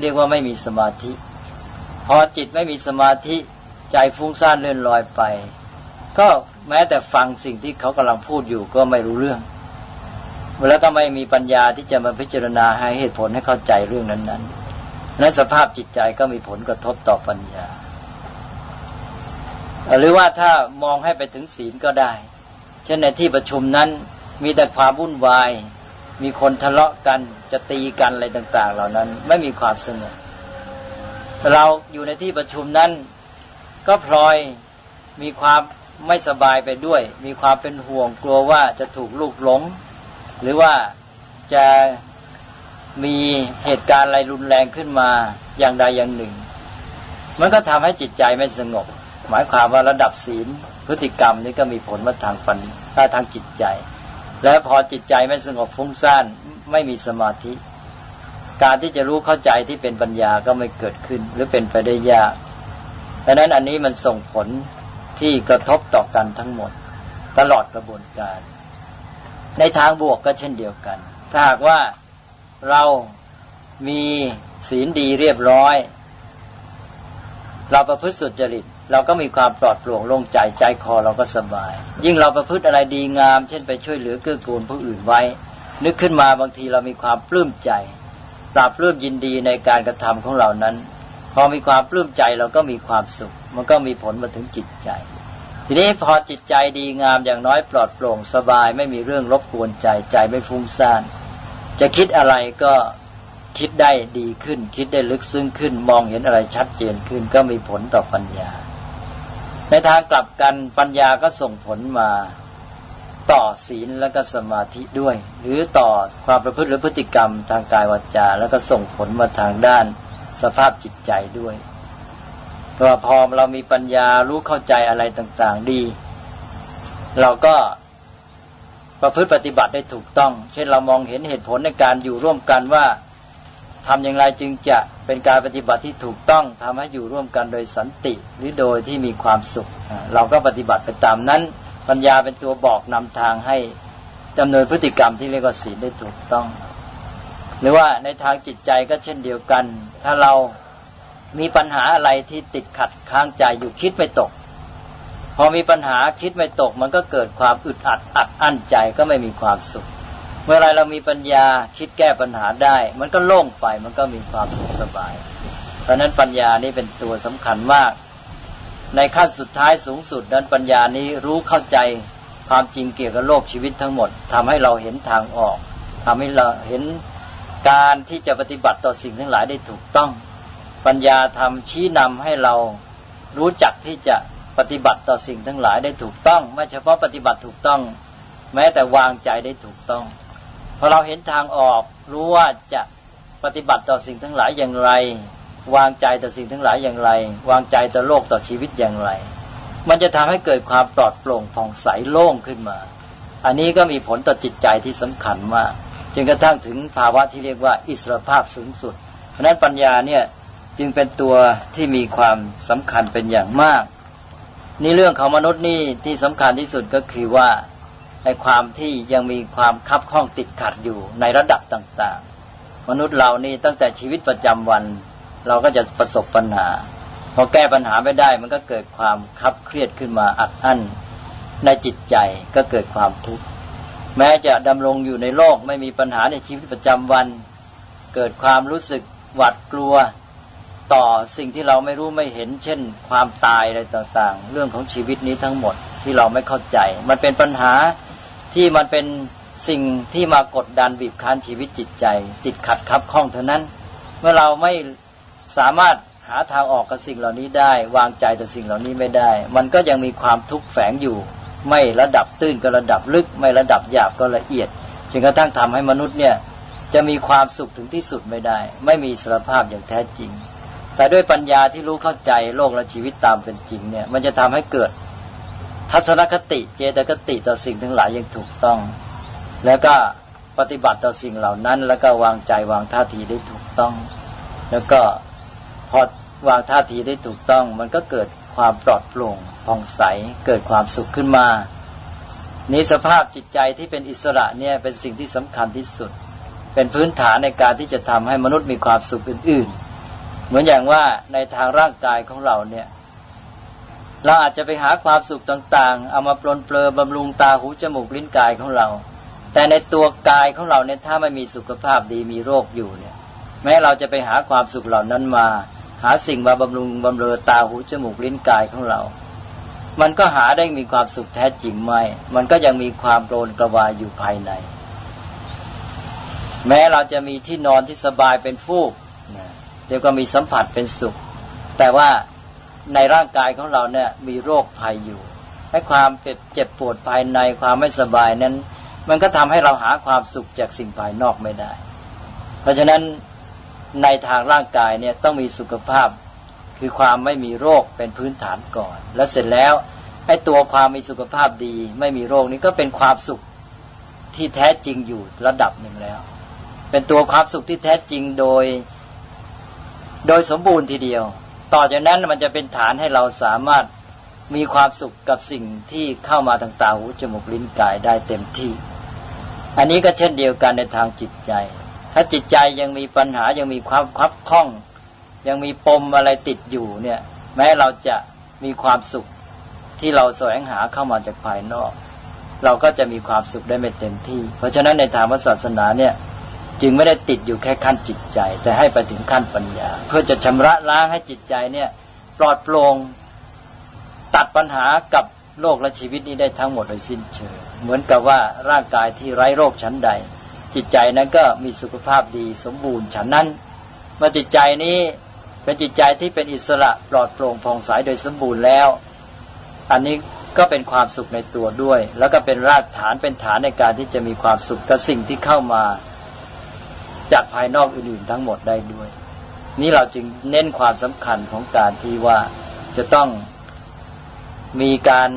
เรียกว่าไม่มีสมาธิ พอจิตไม่มีสมาธิ ใจฟุ้งซ่านเลื่อนลอยไป ก็แม้แต่ฟังสิ่งที่เขากำลังพูดอยู่ก็ไม่รู้เรื่องแล้วก็ไม่มีปัญญาที่จะมาพิจารณาให้เหตุผลให้เข้าใจเรื่องนั้นๆ นั้นสภาพจิตใจก็มีผลกระทบต่อปัญญา หรือว่าถ้ามองให้ไปถึงศีลก็ได้ เช่นในที่ประชุมนั้นมีแต่ความวุ่นวาย มีคนทะเลาะกันจะตีกันอะไรต่าง ๆ เหล่านั้นไม่มีความสงบเราอยู่ในที่ประชุมนั้น ก็พลอยมีความไม่สบายไปด้วย มีความเป็นห่วงกลัวว่าจะถูกลูกหลง หรือว่าจะ มีเหตุการณ์อะไรรุนแรงขึ้นมาอย่างใดอย่างหนึ่ง มันก็ทำให้จิตใจไม่สงบ หมายความว่าระดับศีลพฤติกรรมนี้ก็มีผลมาทางปัญญาทางจิตใจ และพอจิตใจไม่สงบฟุ้งซ่านไม่มีสมาธิ การที่จะรู้เข้าใจที่เป็นปัญญาก็ไม่เกิดขึ้น หรือเป็นไปได้ยากดังนั้นอันนี้มันส่งผลที่กระทบต่อกันทั้งหมด ตลอดกระบวนการ ในทางบวกก็เช่นเดียวกัน ถ้าหากว่า เรามีศีลดีเรียบร้อย เราประพฤติสุจริต เราก็มีความปลอดโปร่งโล่งใจใจคอเราก็สบาย ยิ่งเราประพฤติอะไรดีงาม เช่นไปช่วยเหลือเกื้อกูลผู้อื่นไว้ นึกขึ้นมาบางทีเรามีความปลื้มใจปราบปลื้มยินดีในการกระทำของเรานั้น พอมีความปลื้มใจเราก็มีความสุข มันก็มีผลมาถึงจิตใจ ทีนี้พอจิตใจดีงามอย่างน้อยปลอดโปร่งสบาย ไม่มีเรื่องรบกวนใจใจไม่ฟุ้งซ่าน จะคิดอะไรก็คิดได้ดีขึ้น คิดได้ลึกซึ้งขึ้น มองเห็นอะไรชัดเจนขึ้น ก็มีผลต่อปัญญา ในทางกลับกันปัญญาก็ส่งผลมาต่อศีลและก็สมาธิด้วย หรือต่อความประพฤติหรือพฤติกรรมทางกายวาจา แล้วก็ส่งผลมาทางด้านสภาพจิตใจด้วยเพราะพอเรามีปัญญารู้เข้าใจอะไรต่าง ๆ ดี เราก็ ประพฤติปฏิบัติได้ถูกต้อง เช่นเรามองเห็นเหตุผลในการอยู่ร่วมกันว่าทำอย่างไรจึงจะเป็นการปฏิบัติที่ถูกต้องทำให้อยู่ร่วมกันโดยสันติหรือโดยที่มีความสุข เราก็ปฏิบัติไปตามนั้น ปัญญาเป็นตัวบอกนำทางให้ดำเนินพฤติกรรมที่เรียกว่าศีลได้ถูกต้อง หรือว่าในทางจิตใจก็เช่นเดียวกัน ถ้าเรามีปัญหาอะไรที่ติดขัดค้างใจอยู่คิดไม่ตก พอมีปัญหาคิดไม่ตกมันก็เกิดความอึดอัดอัดอั้นใจก็ไม่มีความสุข เมื่อไรเรามีปัญญาคิดแก้ปัญหาได้ มันก็โล่งไปมันก็มีความสุขสบาย เพราะนั้นปัญญานี้เป็นตัวสำคัญมาก ในขั้นสุดท้ายสูงสุดนั้นปัญญานี้รู้เข้าใจความจริงเกี่ยวกับโลกชีวิตทั้งหมดทำให้เราเห็นทางออกทำให้เราเห็นการที่จะปฏิบัติต่อสิ่งทั้งหลายได้ถูกต้อง ปัญญาทำชี้นำให้เรารู้จักที่จะ ปฏิบัติต่อสิ่งทั้งหลายได้ถูกต้อง ไม่เฉพาะปฏิบัติถูกต้อง แม้แต่วางใจได้ถูกต้องพอเราเห็นทางออกรู้ว่าจะปฏิบัติต่อสิ่งทั้งหลายอย่างไร วางใจต่อสิ่งทั้งหลายอย่างไร วางใจต่อโลกต่อชีวิตอย่างไร มันจะทำให้เกิดความปลอดโปร่งผ่องใสโล่งขึ้นมา อันนี้ก็มีผลต่อจิตใจที่สำคัญมากจนกระทั่งถึงภาวะที่เรียกว่า อิสรภาพสูงสุด เพราะนั้นปัญญาเนี่ยจึงเป็นตัวที่มีความสำคัญเป็นอย่างมาก นี่เรื่องของมนุษย์นี่ที่สำคัญที่สุดก็คือว่าในความที่ยังมีความคับข้องติดขัดอยู่ในระดับต่างๆ มนุษย์เรานี่ตั้งแต่ชีวิตประจำวัน เราก็จะประสบปัญหาพอแก้ปัญหาไม่ได้มันก็เกิดความคับเครียดขึ้นมาอัดอั้นในจิตใจก็เกิดความทุกข์แม้จะดำรงอยู่ในโลกไม่มีปัญหาในชีวิตประจำวัน เกิดความรู้สึกหวาดกลัว ต่อสิ่งที่เราไม่รู้ไม่เห็น เช่น ความตายอะไรต่างๆ เรื่องของชีวิตนี้ทั้งหมดที่เราไม่เข้าใจ มันเป็นปัญหาที่มันเป็นสิ่งที่มากดดันบีบคั้นชีวิตจิตใจ ติดขัดคับข้องเท่านั้น เมื่อเราไม่สามารถหาทางออกกับสิ่งเหล่านี้ได้ วางใจต่อสิ่งเหล่านี้ไม่ได้ มันก็ยังมีความทุกข์แฝงอยู่ ไม่ระดับตื้นก็ระดับลึก ไม่ระดับหยาบก็ละเอียดจนกระทั่งทำให้มนุษย์เนี่ยจะมีความสุขถึงที่สุดไม่ได้ ไม่มีสารภาพอย่างแท้จริง แต่ด้วยปัญญาที่รู้เข้าใจโลกและชีวิตตามเป็นจริงเนี่ย มันจะทำให้เกิดทัศนคติเจตคติต่อสิ่งทั้งหลายอย่างถูกต้อง แล้วก็ปฏิบัติต่อสิ่งเหล่านั้น แล้วก็วางใจวางท่าทีได้ถูกต้อง แล้วก็พอวางท่าทีได้ถูกต้อง มันก็เกิดความปลอดโปร่งผ่องใสเกิดความสุขขึ้นมานี้สภาพจิตใจที่เป็นอิสระเนี่ยเป็นสิ่งที่สำคัญที่สุด เป็นพื้นฐานในการที่จะทำให้มนุษย์มีความสุขอื่นๆ เหมือนอย่างว่าในทางร่างกายของเราเนี่ย เราอาจจะไปหาความสุขต่างๆ เอามาปลนเปลือบำรุงตาหูจมูกลิ้นกายของเรา แต่ในตัวกายของเราเนี่ยถ้าไม่มีสุขภาพดีมีโรคอยู่เนี่ย แม้เราจะไปหาความสุขเหล่านั้นมา หาสิ่งมาบำรุงบำเรอตาหูจมูกลิ้นกายของเรา มันก็หาได้มีความสุขแท้จริงไหมมันก็ยังมีความโกรนกระวายอยู่ภายใน แม้เราจะมีที่นอนที่สบายเป็นฟูก เดี๋ยวก็มีสัมผัสเป็นสุข แต่ว่าในร่างกายของเราเนี่ยมีโรคภัยอยู่ ให้ความเจ็บปวดภายในความไม่สบายนั้น มันก็ทำให้เราหาความสุขจากสิ่งภายนอกไม่ได้ เพราะฉะนั้นในทางร่างกายเนี่ยต้องมีสุขภาพคือความไม่มีโรคเป็นพื้นฐานก่อน แล้วเสร็จแล้วไอ้ตัวความมีสุขภาพดี ไม่มีโรคนี้ก็เป็นความสุขที่แท้จริงอยู่ระดับหนึ่งแล้ว เป็นตัวความสุขที่แท้จริงโดย โดยสมบูรณ์ทีเดียว ต่อจากนั้นมันจะเป็นฐานให้เราสามารถมีความสุขกับสิ่งที่เข้ามาทางตาหูจมูกลิ้นกายได้เต็มที่ อันนี้ก็เช่นเดียวกันในทางจิตใจ ถ้าจิตใจยังมีปัญหายังมีความคับข้อง ยังมีปมอะไรติดอยู่เนี่ย แม้เราจะมีความสุขที่เราแสวงหาเข้ามาจากภายนอก เราก็จะมีความสุขได้ไม่เต็มที่ เพราะฉะนั้นในทางศาสนาเนี่ย จึงไม่ได้ติดอยู่แค่ขั้นจิตใจ แต่ให้ไปถึงขั้นปัญญา เพื่อจะชำระล้างให้จิตใจเนี่ยปลอดโปร่งตัดปัญหากับโลกและชีวิตนี้ได้ทั้งหมดโดยสิ้นเชิงเหมือนกับว่าร่างกายที่ไร้โรคชั้นใด จิตใจนั้นก็มีสุขภาพดีสมบูรณ์ฉันนั้นเมื่อจิตใจนี้เป็นจิตใจที่เป็นอิสระปลอดโปร่งผ่องใสโดยสมบูรณ์แล้ว อันนี้ก็เป็นความสุขในตัวด้วย แล้วก็เป็นรากฐานเป็นฐานในการที่จะมีความสุขกับสิ่งที่เข้ามา จากภายนอกอื่นๆทั้งหมดได้ด้วย นี่เราจึงเน้นความสำคัญของการที่ว่าจะต้องมีการ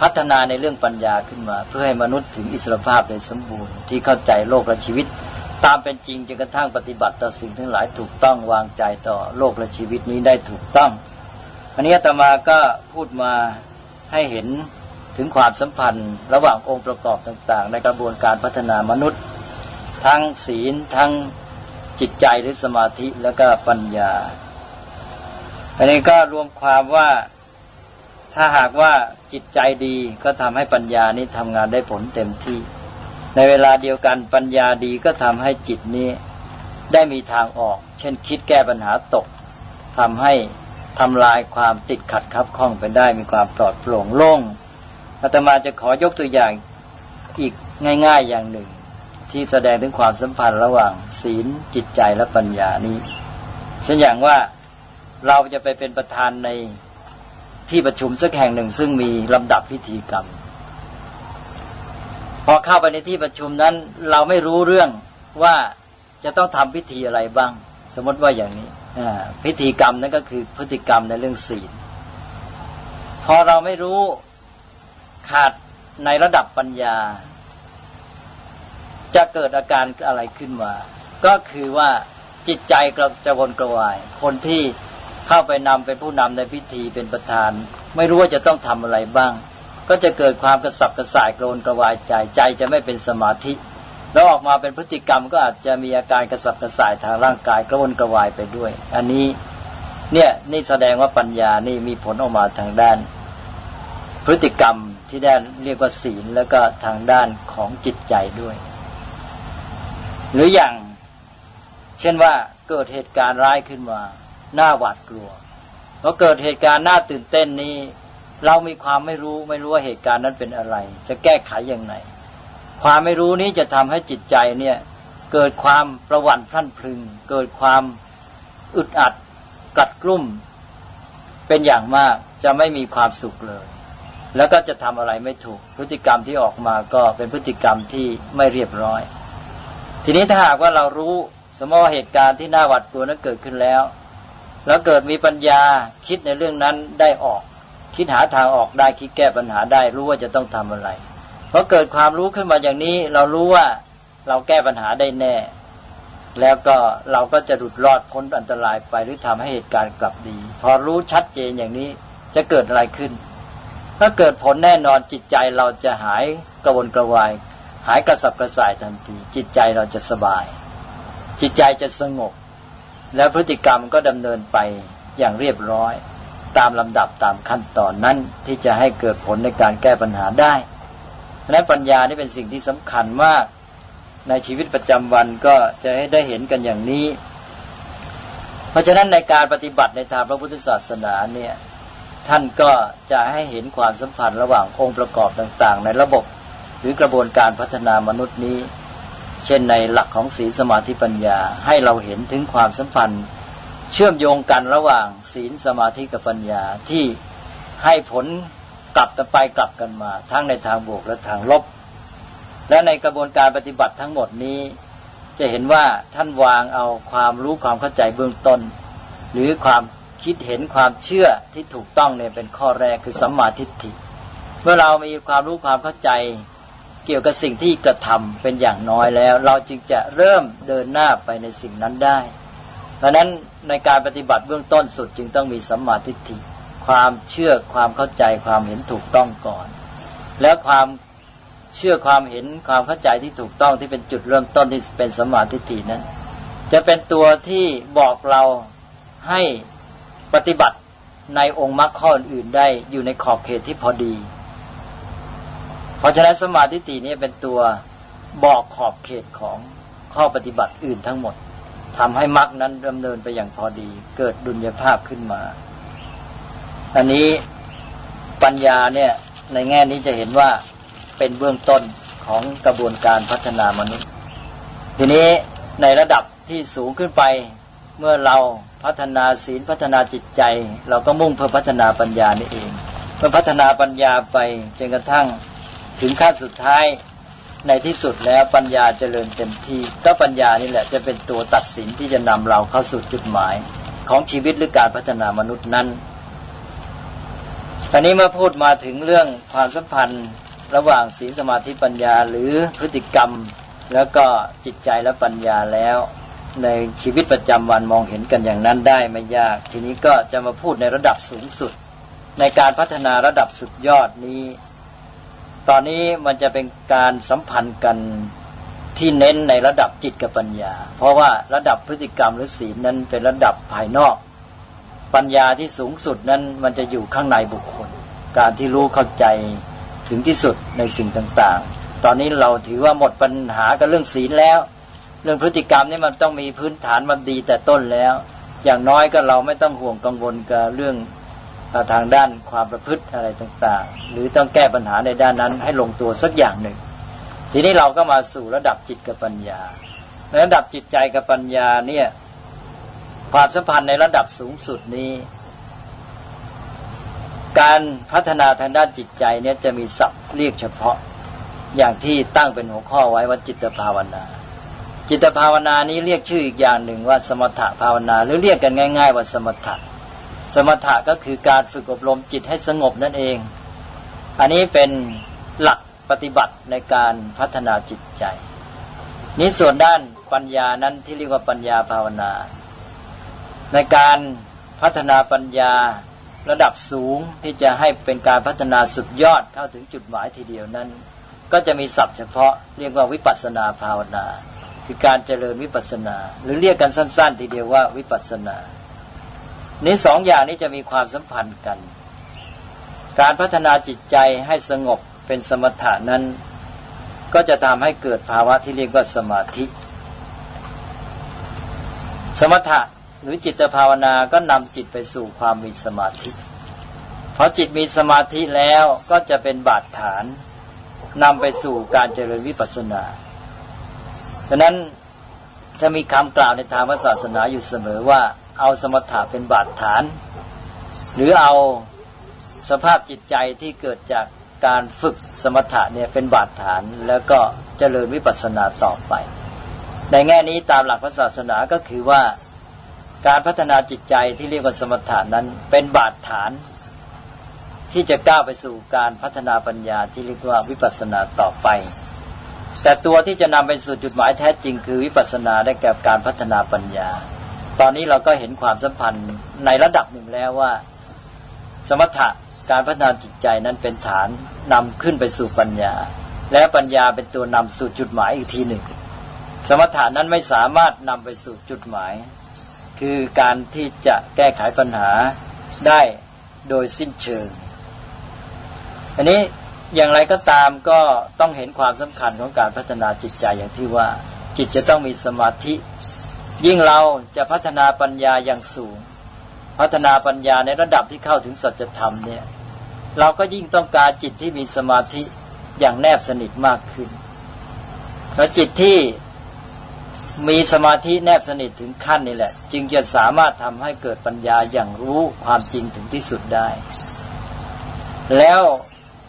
พัฒนาในเรื่องปัญญาขึ้นมา เพื่อให้มนุษย์ถึงอิสรภาพโดยสมบูรณ์ ที่เข้าใจโลกและชีวิต ตามเป็นจริงจนกระทั่งปฏิบัติต่อสิ่งทั้งหลายถูกต้องวางใจต่อโลกและชีวิตนี้ได้ถูกต้องอันนี้อาตมาก็พูดมาให้เห็นถึงความสัมพันธ์ ระหว่างองค์ประกอบต่าง ๆ ในกระบวนการพัฒนามนุษย์ ทั้งศีลทั้งจิตใจหรือสมาธิแล้วก็ปัญญา อันนี้ก็รวมความว่าถ้าหากว่าจิตใจดีก็ทำให้ปัญญานี้ทำงานได้ผลเต็มที่ ในเวลาเดียวกันปัญญาดีก็ทำให้จิตนี้ได้มีทางออก เช่นคิดแก้ปัญหาตกทำให้ทำลายความติดขัดคับข้องไปได้มีความปลอดโปร่งโล่งอาตมาจะขอยกตัวอย่างอีกง่าย ๆอย่างหนึ่ง ที่แสดงถึงความสัมพันธ์ระหว่างศีลจิตใจและปัญญานี้เช่นอย่างว่าเราจะไปเป็นประธานในที่ประชุมสักแห่งหนึ่งซึ่งมีลำดับพิธีกรรม พอเข้าไปในที่ประชุมนั้น เราไม่รู้เรื่องว่าจะต้องทำพิธีอะไรบ้าง สมมติว่าอย่างนี้พิธีกรรมนั่นก็คือพฤติกรรมในเรื่องศีลพอเราไม่รู้ขาดในระดับปัญญา จะเกิดอาการอะไรขึ้นมา ก็คือว่าจิตใจกระจะวนกระวาย คนที่เข้าไปนำเป็นผู้นำในพิธีเป็นประธาน ไม่รู้ว่าจะต้องทำอะไรบ้าง ก็จะเกิดความกระสับกระส่ายกรนกระวายใจใจจะไม่เป็นสมาธิ แล้วออกมาเป็นพฤติกรรมก็อาจจะมีอาการกระสับกระส่ายทางร่างกายกระวนกระวายไปด้วย อันนี้เนี่ยนี่แสดงว่าปัญญานี่มีผลออกมาทางด้าน พฤติกรรมที่ได้เรียกว่าศีลแล้วก็ทางด้านของจิตใจด้วย หรืออย่าง เช่นว่าเกิดเหตุการณ์ร้ายขึ้นมาหน้าหวาดกลัวพอเกิดเหตุการณ์น่าตื่นเต้นนี้ เรามีความไม่รู้ไม่รู้ว่าเหตุการณ์นั้นเป็นอะไร จะแก้ไขอย่างไรความไม่รู้นี้จะทำให้จิตใจเนี่ย เกิดความประวัติพลั่นพลึง เกิดความอึดอัดกัดกลุ่ม เป็นอย่างมากจะไม่มีความสุขเลย แล้วก็จะทำอะไรไม่ถูก พฤติกรรมที่ออกมาก็เป็นพฤติกรรมที่ไม่เรียบร้อย ทีนี้ถ้าหากว่าเรารู้สมมติว่าเหตุการณ์ที่น่าหวาดกลัวนั้นเกิดขึ้นแล้ว แล้วเกิดมีปัญญาคิดในเรื่องนั้นได้ออก คิดหาทางออกได้คิดแก้ปัญหาได้รู้ว่าจะต้องทำอะไรพอเกิดความรู้ขึ้นมาอย่างนี้ เรารู้ว่าเราแก้ปัญหาได้แน่ แล้วก็เราก็จะหลุดรอดพ้นอันตรายไปหรือทำให้เหตุการณ์กลับดี พอรู้ชัดเจนอย่างนี้จะเกิดอะไรขึ้น ถ้าเกิดผลแน่นอนจิตใจเราจะหายกระวนกระวาย หายกระสับกระส่ายทันที จิตใจเราจะสบาย จิตใจจะสงบ แล้วพฤติกรรมก็ดำเนินไปอย่างเรียบร้อย ตามลำดับตามขั้นตอนนั้นที่จะให้เกิดผลในการแก้ปัญหาได้เพราะนั้นปัญญานี่เป็นสิ่งที่สำคัญมาก ในชีวิตประจำวันก็จะให้ได้เห็นกันอย่างนี้ เพราะฉะนั้นในการปฏิบัติในทางพระพุทธศาสนาเนี่ยท่านก็จะให้เห็นความสัมพันธ์ระหว่างองค์ประกอบต่าง ๆ ในระบบ หรือกระบวนการพัฒนามนุษย์นี้ เช่นในหลักของศีลสมาธิปัญญาให้เราเห็นถึงความสัมพันธ์ เชื่อมโยงกันระหว่างศีลสมาธิกับปัญญาที่ให้ผลกลับกันไปกลับกันมา ทั้งในทางบวกและทางลบ และในกระบวนการปฏิบัติทั้งหมดนี้ จะเห็นว่าท่านวางเอาความรู้ความเข้าใจเบื้องต้น หรือความคิดเห็นความเชื่อที่ถูกต้องเนี่ยเป็นข้อแรกคือสัมมาทิฏฐิ เมื่อเรามีความรู้ความเข้าใจ กี่ยวกับสิ่งที่กระทำเป็นอย่างน้อยแล้ว เราจึงจะเริ่มเดินหน้าไปในสิ่งนั้นได้ เพราะนั้นในการปฏิบัติเบื้องต้นสุดจึงต้องมีสัมมาทิฏฐิความเชื่อความเข้าใจความเห็นถูกต้องก่อน แล้วความเชื่อความเห็นความเข้าใจที่ถูกต้องที่เป็นจุดเริ่มต้นที่เป็นสัมมาทิฏฐินั้น จะเป็นตัวที่บอกเราให้ปฏิบัติในองค์มรรคข้ออื่นได้อยู่ในขอบเขตที่พอดี เพราะฉะนั้นสมาธิฏฐินี้เป็นตัวบอกขอบเขตของข้อปฏิบัติอื่นทั้งหมดทำให้มรรคนั้นดำเนินไปอย่างพอดี เกิดดุลยภาพขึ้นมา อันนี้ปัญญาเนี่ยในแง่นี้จะเห็นว่าเป็นเบื้องต้นของกระบวนการพัฒนามนุษย์ ทีนี้ในระดับที่สูงขึ้นไปเมื่อเราพัฒนาศีลพัฒนาจิตใจ เราก็มุ่งเพื่อพัฒนาปัญญานี่เองเมื่อพัฒนาปัญญาไปจนกระทั่ง ถึงขั้นสุดท้ายในที่สุดแล้วปัญญาเจริญเต็มที่ ก็ปัญญานี่แหละจะเป็นตัวตัดสินที่จะนำเราเข้าสู่จุดหมายของชีวิตหรือการพัฒนามนุษย์นั้นตอนนี้มาพูดมาถึงเรื่องความสัมพันธ์ระหว่างศีลสมาธิปัญญาหรือพฤติกรรม แล้วก็จิตใจและปัญญาแล้ว ในชีวิตประจำวันมองเห็นกันอย่างนั้นได้ไม่ยาก ทีนี้ก็จะมาพูดในระดับสูงสุด ในการพัฒนาระดับสุดยอดนี้ ตอนนี้มันจะเป็นการสัมพันธ์กันที่เน้นในระดับจิตกับปัญญา เพราะว่าระดับพฤติกรรมหรือศีลนั้นเป็นระดับภายนอก ปัญญาที่สูงสุดนั้นมันจะอยู่ข้างในบุคคล การที่รู้เข้าใจถึงที่สุดในสิ่งต่างๆ ตอนนี้เราถือว่าหมดปัญหากับเรื่องศีลแล้ว เรื่องพฤติกรรมนี่มันต้องมีพื้นฐานมันดีแต่ต้นแล้ว อย่างน้อยก็เราไม่ต้องห่วงกังวลกับเรื่อง ทางด้านความประพฤติอะไรต่างๆ หรือต้องแก้ปัญหาในด้านนั้นให้ลงตัวสักอย่างหนึ่ง ทีนี้เราก็มาสู่ระดับจิตกับปัญญา ในระดับจิตใจกับปัญญาเนี่ยความสัมพันธ์ในระดับสูงสุดนี้ การพัฒนาทางด้านจิตใจเนี่ยจะมีศัพท์เรียกเฉพาะอย่างที่ตั้งเป็นหัวข้อไว้ว่าจิตภาวนา จิตภาวนานี้เรียกชื่ออีกอย่างหนึ่งว่าสมถภาวนา หรือเรียกกันง่าย ๆ ว่าสมถะ สมถะก็คือการฝึกอบรมจิตให้สงบนั่นเอง อันนี้เป็นหลักปฏิบัติในการพัฒนาจิตใจ นี้ส่วนด้านปัญญานั้นที่เรียกว่าปัญญาภาวนา ในการพัฒนาปัญญาระดับสูงที่จะให้เป็นการพัฒนาสุดยอดเข้าถึงจุดหมายทีเดียวนั้น ก็จะมีศัพท์เฉพาะเรียกว่าวิปัสนาภาวนา คือการเจริญวิปัสนา หรือเรียกกันสั้น ๆ ทีเดียวว่าวิปัสนา นี้สองอย่างนี้จะมีความสัมพันธ์กัน การพัฒนาจิตใจให้สงบเป็นสมถะนั้น ก็จะทำให้เกิดภาวะที่เรียกว่าสมาธิ สมถะหรือจิตภาวนาก็นำจิตไปสู่ความมีสมาธิพอจิตมีสมาธิแล้วก็จะเป็นบาดฐานนำไปสู่การเจริญวิปัสสนาฉะนั้นจะมีคำกล่าวในทางศาสนาอยู่เสมอว่า เอาสมถะเป็นบาดฐาน หรือเอาสภาพจิตใจที่เกิดจากการฝึกสมถะเนี่ยเป็นบาดฐาน แล้วก็เจริญวิปัสสนาต่อไป ในแง่นี้ตามหลักพระศาสนาก็คือว่าการพัฒนาจิตใจที่เรียกว่าสมถะนั้นเป็นบาดฐาน ที่จะก้าวไปสู่การพัฒนาปัญญาที่เรียกว่าวิปัสสนาต่อไป แต่ตัวที่จะนำไปสู่จุดหมายแท้จริงคือวิปัสสนาได้แก่การพัฒนาปัญญา ตอนนี้เราก็เห็นความสัมพันธ์ในระดับหนึ่งแล้วว่า สมถะการพัฒนาจิตใจนั้นเป็นฐานนำขึ้นไปสู่ปัญญา และปัญญาเป็นตัวนำสู่จุดหมายอีกทีหนึ่ง สมถะนั้นไม่สามารถนำไปสู่จุดหมาย คือการที่จะแก้ไขปัญหาได้โดยสิ้นเชิง อันนี้อย่างไรก็ตามก็ต้องเห็นความสำคัญของการพัฒนาจิตใจอย่างที่ว่าจิตจะต้องมีสมาธิ ยิ่งเราจะพัฒนาปัญญาอย่างสูง พัฒนาปัญญาในระดับที่เข้าถึงสัจธรรมเนี่ย เราก็ยิ่งต้องการจิตที่มีสมาธิอย่างแนบสนิทมากขึ้นแล้วจิตที่มีสมาธิแนบสนิทถึงขั้นนี่แหละ จึงจะสามารถทำให้เกิดปัญญาอย่างรู้ความจริงถึงที่สุดได้ แล้ว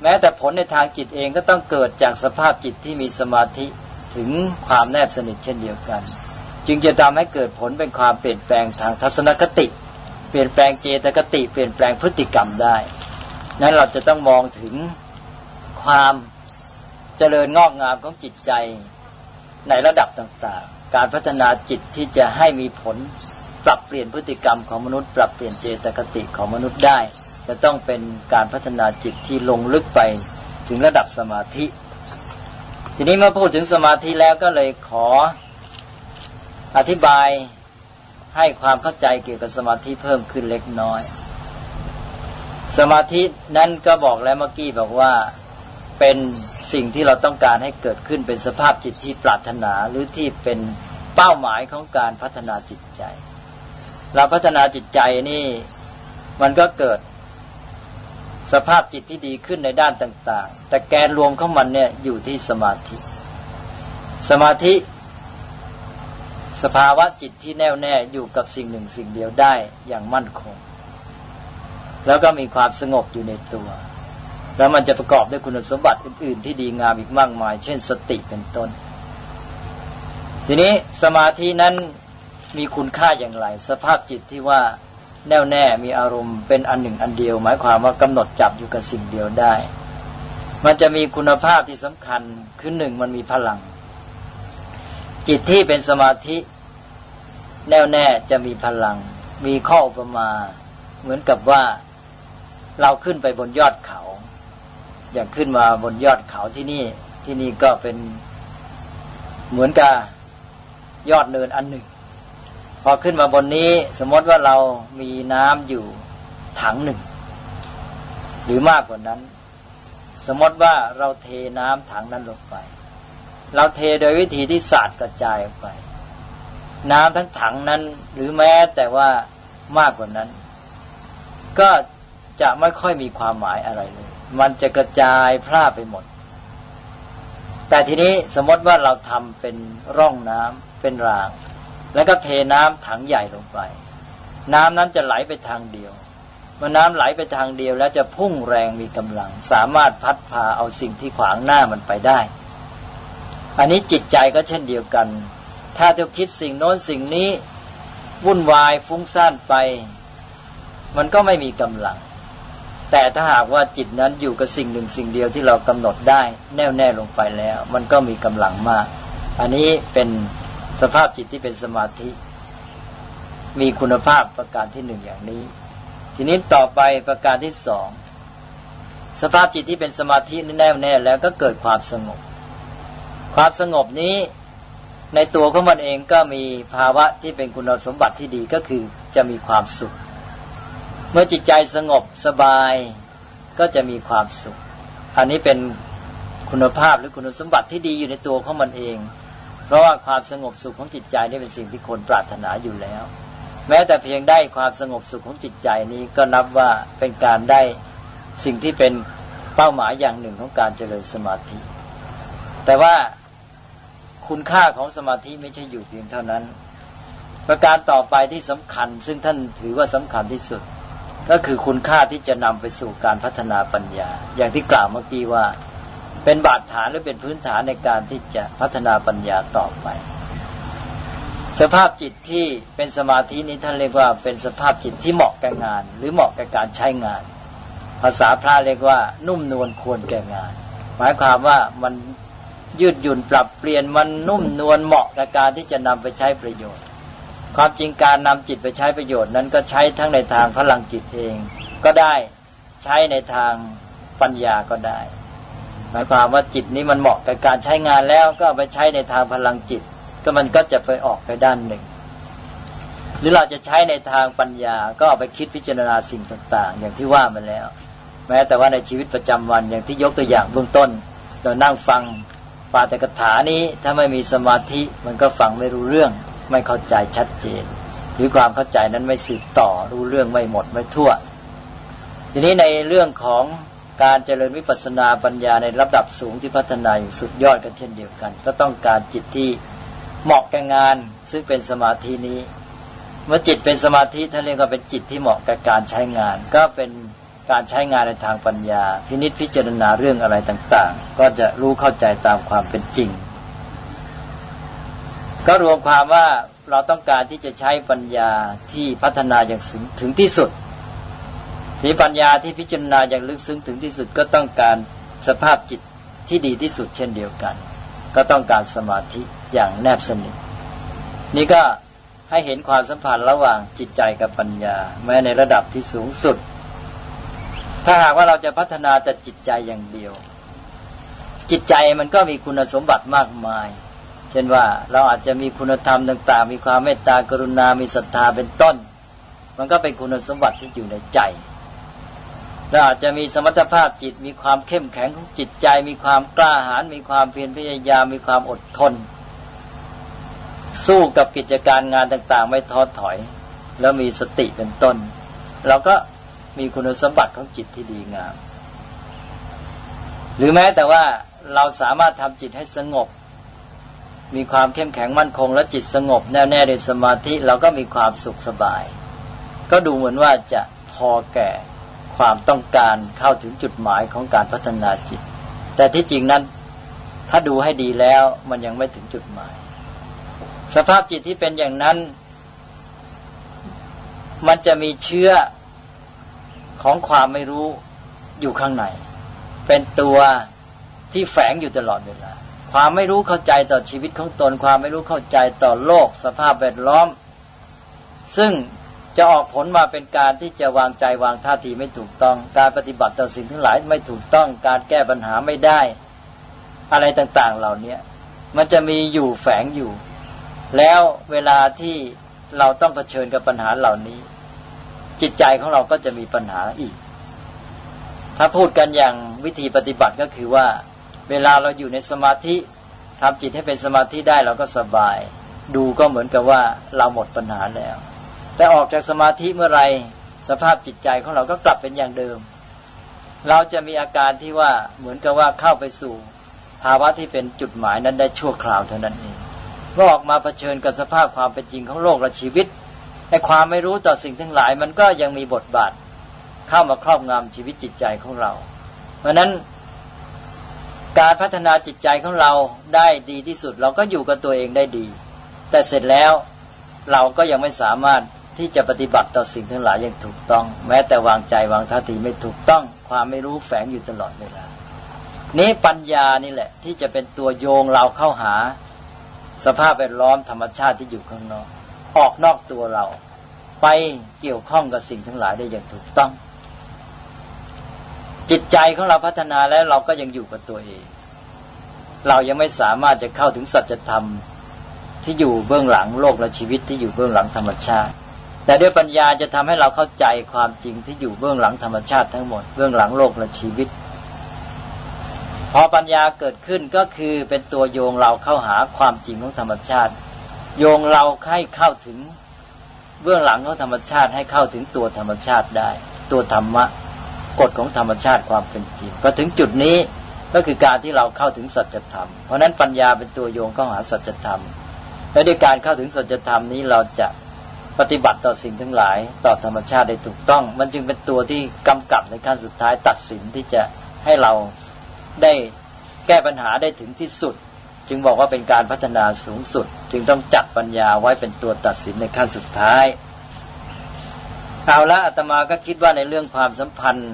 แม้แต่ผลในทางจิตเองก็ต้องเกิดจากสภาพจิตที่มีสมาธิถึงความแนบสนิทเช่นเดียวกัน จึงจะทำให้เกิดผลเป็นความเปลี่ยนแปลงทางทัศนคติ เปลี่ยนแปลงเจตคติ เปลี่ยนแปลงพฤติกรรมได้ นั้นเราจะต้องมองถึงความเจริญงอกงามของจิตใจในระดับต่างๆ การพัฒนาจิตที่จะให้มีผลปรับเปลี่ยนพฤติกรรมของมนุษย์ ปรับเปลี่ยนเจตคติของมนุษย์ได้ จะต้องเป็นการพัฒนาจิตที่ลงลึกไปถึงระดับสมาธิ ทีนี้เมื่อพูดถึงสมาธิแล้วก็เลยขอ อธิบายให้ความเข้าใจเกี่ยวกับสมาธิเพิ่มขึ้นเล็กน้อย สมาธินั้นก็บอกแล้วเมื่อกี้บอกว่าเป็นสิ่งที่เราต้องการให้เกิดขึ้นเป็นสภาพจิตที่ปรารถนาหรือที่เป็นเป้าหมายของการพัฒนาจิตใจ เราพัฒนาจิตใจนี่มันก็เกิดสภาพจิตที่ดีขึ้นในด้านต่าง ๆ แต่แกนรวมของมันเนี่ยอยู่ที่สมาธิ สมาธิ สภาวะจิตที่แน่วแน่อยู่กับสิ่งหนึ่งสิ่งเดียวได้อย่างมั่นคง แล้วก็มีความสงบอยู่ในตัว แล้วมันจะประกอบด้วยคุณสมบัติอื่น ๆ ที่ดีงามอีกมากมาย เช่นสติเป็นต้น ทีนี้สมาธินั้นมีคุณค่าอย่างไร สภาพจิตที่ว่าแน่วแน่มีอารมณ์เป็นอันหนึ่งอันเดียว หมายความว่ากำหนดจับอยู่กับสิ่งเดียวได้ มันจะมีคุณภาพที่สำคัญคือหนึ่งมันมีพลัง จิตที่เป็นสมาธิ แน่วแน่จะมีพลัง มีข้ออุปมา เหมือนกับว่าเราขึ้นไปบนยอดเขา อย่างขึ้นมาบนยอดเขาที่นี่ ที่นี่ก็เป็นเหมือนกับยอดเนินอันหนึ่ง พอขึ้นมาบนนี้ สมมติว่าเรามีน้ำอยู่ถังหนึ่ง หรือมากกว่านั้น สมมติว่าเราเทน้ำถังนั้นลงไป เราเทโดยวิธีที่สาดกระจายออกไป น้ำทั้งถังนั้น หรือแม้แต่ว่ามากกว่านั้น ก็จะไม่ค่อยมีความหมายอะไรเลย มันจะกระจายพร่าไปหมด แต่ทีนี้สมมติว่าเราทำเป็นร่องน้ำเป็นราง แล้วก็เทน้ำถังใหญ่ลงไป น้ำนั้นจะไหลไปทางเดียวเมื่อน้ำไหลไปทางเดียวแล้วจะพุ่งแรงมีกำลัง สามารถพัดพาเอาสิ่งที่ขวางหน้ามันไปได้ อันนี้จิตใจก็เช่นเดียวกัน ถ้าเธอคิดสิ่งโน้นสิ่งนี้ วุ่นวายฟุ้งซ่านไป มันก็ไม่มีกำลัง แต่ถ้าหากว่าจิตนั้นอยู่กับสิ่งหนึ่งสิ่งเดียวที่เรากำหนดได้ แน่วแน่ลงไปแล้ว มันก็มีกำลังมาก อันนี้เป็นสภาพจิตที่เป็นสมาธิ มีคุณภาพประการที่หนึ่งอย่างนี้ ทีนี้ต่อไปประการที่สองสภาพจิตที่เป็นสมาธิแน่วแน่แล้วก็เกิดความสงบ ความสงบนี้ ในตัวของมันเองก็มีภาวะที่เป็นคุณสมบัติที่ดีก็คือจะมีความสุข เมื่อจิตใจสงบสบายก็จะมีความสุข อันนี้เป็นคุณภาพหรือคุณสมบัติที่ดีอยู่ในตัวของมันเอง เพราะว่าความสงบสุขของจิตใจนี่เป็นสิ่งที่คนปรารถนาอยู่แล้ว แม้แต่เพียงได้ความสงบสุขของจิตใจนี้ก็นับว่าเป็นการได้สิ่งที่เป็นเป้าหมายอย่างหนึ่งของการเจริญสมาธิ แต่ว่า คุณค่าของสมาธิไม่ใช่อยู่เพียงเท่านั้น ประการต่อไปที่สำคัญ ซึ่งท่านถือว่าสำคัญที่สุด ก็คือคุณค่าที่จะนำไปสู่การพัฒนาปัญญา อย่างที่กล่าวเมื่อกี้ว่า เป็นบาดฐานหรือเป็นพื้นฐานในการที่จะพัฒนาปัญญาต่อไป สภาพจิตที่เป็นสมาธินี้ท่านเรียกว่าเป็นสภาพจิตที่เหมาะแก่งาน หรือเหมาะแก่การใช้งาน ภาษาพระเรียกว่า นุ่มนวลควรแก่งาน หมายความว่ามัน ยืดหยุ่นปรับเปลี่ยนมันนุ่มนวลเหมาะกับการที่จะนำไปใช้ประโยชน์ ความจริงการนำจิตไปใช้ประโยชน์นั้นก็ใช้ทั้งในทางพลังจิตเอง ก็ได้ใช้ในทางปัญญาก็ได้หมายความว่าจิตนี้มันเหมาะกับการใช้งานแล้วก็ไปใช้ในทางพลังจิต ก็มันก็จะไปออกไปด้านหนึ่ง หรือเราจะใช้ในทางปัญญาก็เอาไปคิดพิจารณาสิ่งต่าง ๆ อย่างที่ว่ามาแล้ว แม้แต่ว่าในชีวิตประจำวันอย่างที่ยกตัวอย่างเบื้องต้น เรานั่งฟัง ปาตกถานี้ถ้าไม่มีสมาธิมันก็ฟังไม่รู้เรื่อง ไม่เข้าใจชัดเจน หรือความเข้าใจนั้นไม่สืบต่อรู้เรื่องไม่หมดไม่ทั่ว ทีนี้ในเรื่องของการเจริญวิปัสสนาปัญญาในระดับสูงที่พัฒนาอยู่สุดยอดกันเช่นเดียวกัน ก็ต้องการจิตที่เหมาะกับงาน ซึ่งเป็นสมาธินี้ เมื่อจิตเป็นสมาธิท่านเรียกว่าเป็นจิตที่เหมาะกับการใช้งาน ก็เป็น การใช้งานในทางปัญญา พินิษพิจารณาเรื่องอะไรต่างๆ ก็จะรู้เข้าใจตามความเป็นจริง ก็รวมความว่าเราต้องการที่จะใช้ปัญญาที่พัฒนาอย่างถึงที่สุดที่ปัญญาที่พิจารณาอย่างลึกซึ้งถึงที่สุดก็ต้องการสภาพจิตที่ดีที่สุดเช่นเดียวกัน ก็ต้องการสมาธิอย่างแนบสนิทนี่ก็ให้เห็นความสัมพันธ์ระหว่างจิตใจกับปัญญา แม้ในระดับที่สูงสุด ถ้าหากว่าเราจะพัฒนาแต่จิตใจอย่างเดียว จิตใจมันก็มีคุณสมบัติมากมาย เช่นว่าเราอาจจะมีคุณธรรมต่าง ๆ มีความเมตตากรุณา มีศรัทธาเป็นต้น มันก็เป็นคุณสมบัติที่อยู่ในใจเราอาจจะมีสมรรถภาพจิต มีความเข้มแข็งของจิตใจ มีความกล้าหาญ มีความเพียรพยายาม มีความอดทน สู้กับกิจการงานต่าง ๆ ไม่ท้อถอย แล้วมีสติเป็นต้น เราก็ มีคุณสมบัติของจิตที่ดีงาม หรือแม้แต่ว่าเราสามารถทำจิตให้สงบ มีความเข้มแข็งมั่นคง และจิตสงบแน่วแน่ในสมาธิเราก็มีความสุขสบาย ก็ดูเหมือนว่าจะพอแก่ความต้องการเข้าถึงจุดหมายของการพัฒนาจิต แต่ที่จริงนั้นถ้าดูให้ดีแล้วมันยังไม่ถึงจุดหมาย สภาพจิตที่เป็นอย่างนั้น มันจะมีเชื้อ ของความไม่รู้อยู่ข้างใน เป็นตัวที่แฝงอยู่ตลอดเวลา ความไม่รู้เข้าใจต่อชีวิตของตน ความไม่รู้เข้าใจต่อโลก สภาพแวดล้อม ซึ่งจะออกผลมาเป็นการที่จะวางใจวางท่าทีไม่ถูกต้อง การปฏิบัติต่อสิ่งทั้งหลายไม่ถูกต้อง การแก้ปัญหาไม่ได้ อะไรต่างๆเหล่านี้มันจะมีอยู่แฝงอยู่ แล้วเวลาที่เราต้องเผชิญกับปัญหาเหล่านี้ จิตใจของเราก็จะมีปัญหาอีก ถ้าพูดกันอย่างวิธีปฏิบัติก็คือว่า เวลาเราอยู่ในสมาธิทำจิตให้เป็นสมาธิได้เราก็สบาย ดูก็เหมือนกับว่าเราหมดปัญหาแล้ว แต่ออกจากสมาธิเมื่อไรสภาพจิตใจของเราก็กลับเป็นอย่างเดิม เราจะมีอาการที่ว่าเหมือนกับว่าเข้าไปสู่ ภาวะที่เป็นจุดหมายนั้นได้ชั่วคราวเท่านั้นเองก็ออกมาเผชิญกับสภาพความเป็นจริงของโลกและชีวิต ไอ้ความไม่รู้ต่อสิ่งทั้งหลาย มันก็ยังมีบทบาทเข้ามาครอบงำชีวิตจิตใจของเรา เพราะนั้นการพัฒนาจิตใจของเราได้ดีที่สุด เราก็อยู่กับตัวเองได้ดี แต่เสร็จแล้วเราก็ยังไม่สามารถที่จะปฏิบัติต่อสิ่งทั้งหลายอย่างถูกต้อง แม้แต่วางใจวางท่าทีไม่ถูกต้อง ความไม่รู้แฝงอยู่ตลอดเวลานี้ปัญญานี่แหละ ที่จะเป็นตัวโยงเราเข้าหา สภาพแวดล้อมธรรมชาติที่อยู่ข้างนอก ออกนอกตัวเรา ไปเกี่ยวข้องกับสิ่งทั้งหลายได้อย่างถูกต้อง จิตใจของเราพัฒนาแล้วเราก็ยังอยู่กับตัวเอง เรายังไม่สามารถจะเข้าถึงสัจธรรมที่อยู่เบื้องหลังโลกและชีวิตที่อยู่เบื้องหลังธรรมชาติ แต่ด้วยปัญญาจะทำให้เราเข้าใจความจริงที่อยู่เบื้องหลังธรรมชาติทั้งหมดเบื้องหลังโลกและชีวิตพอปัญญาเกิดขึ้นก็คือเป็นตัวโยงเราเข้าหาความจริงของธรรมชาติ โยงเราให้เข้าถึงเบื้องหลังของธรรมชาติให้เข้าถึงตัวธรรมชาติได้ ตัวธรรมะกฎของธรรมชาติความเป็นจริงพอถึงจุดนี้ก็คือการที่เราเข้าถึงสัจธรรม เพราะนั้นปัญญาเป็นตัวโยงเข้าหาสัจธรรม และด้วยการเข้าถึงสัจธรรมนี้เราจะปฏิบัติต่อสิ่งทั้งหลาย ต่อธรรมชาติได้ถูกต้อง มันจึงเป็นตัวที่กำกับในขั้นสุดท้ายตัดสินที่จะให้เราได้แก้ปัญหาได้ถึงที่สุด จึงบอกว่าเป็นการพัฒนาสูงสุด จึงต้องจัดปัญญาไว้เป็นตัวตัดสินในขั้นสุดท้ายเอาละอาตมาก็คิดว่าในเรื่องความสัมพันธ์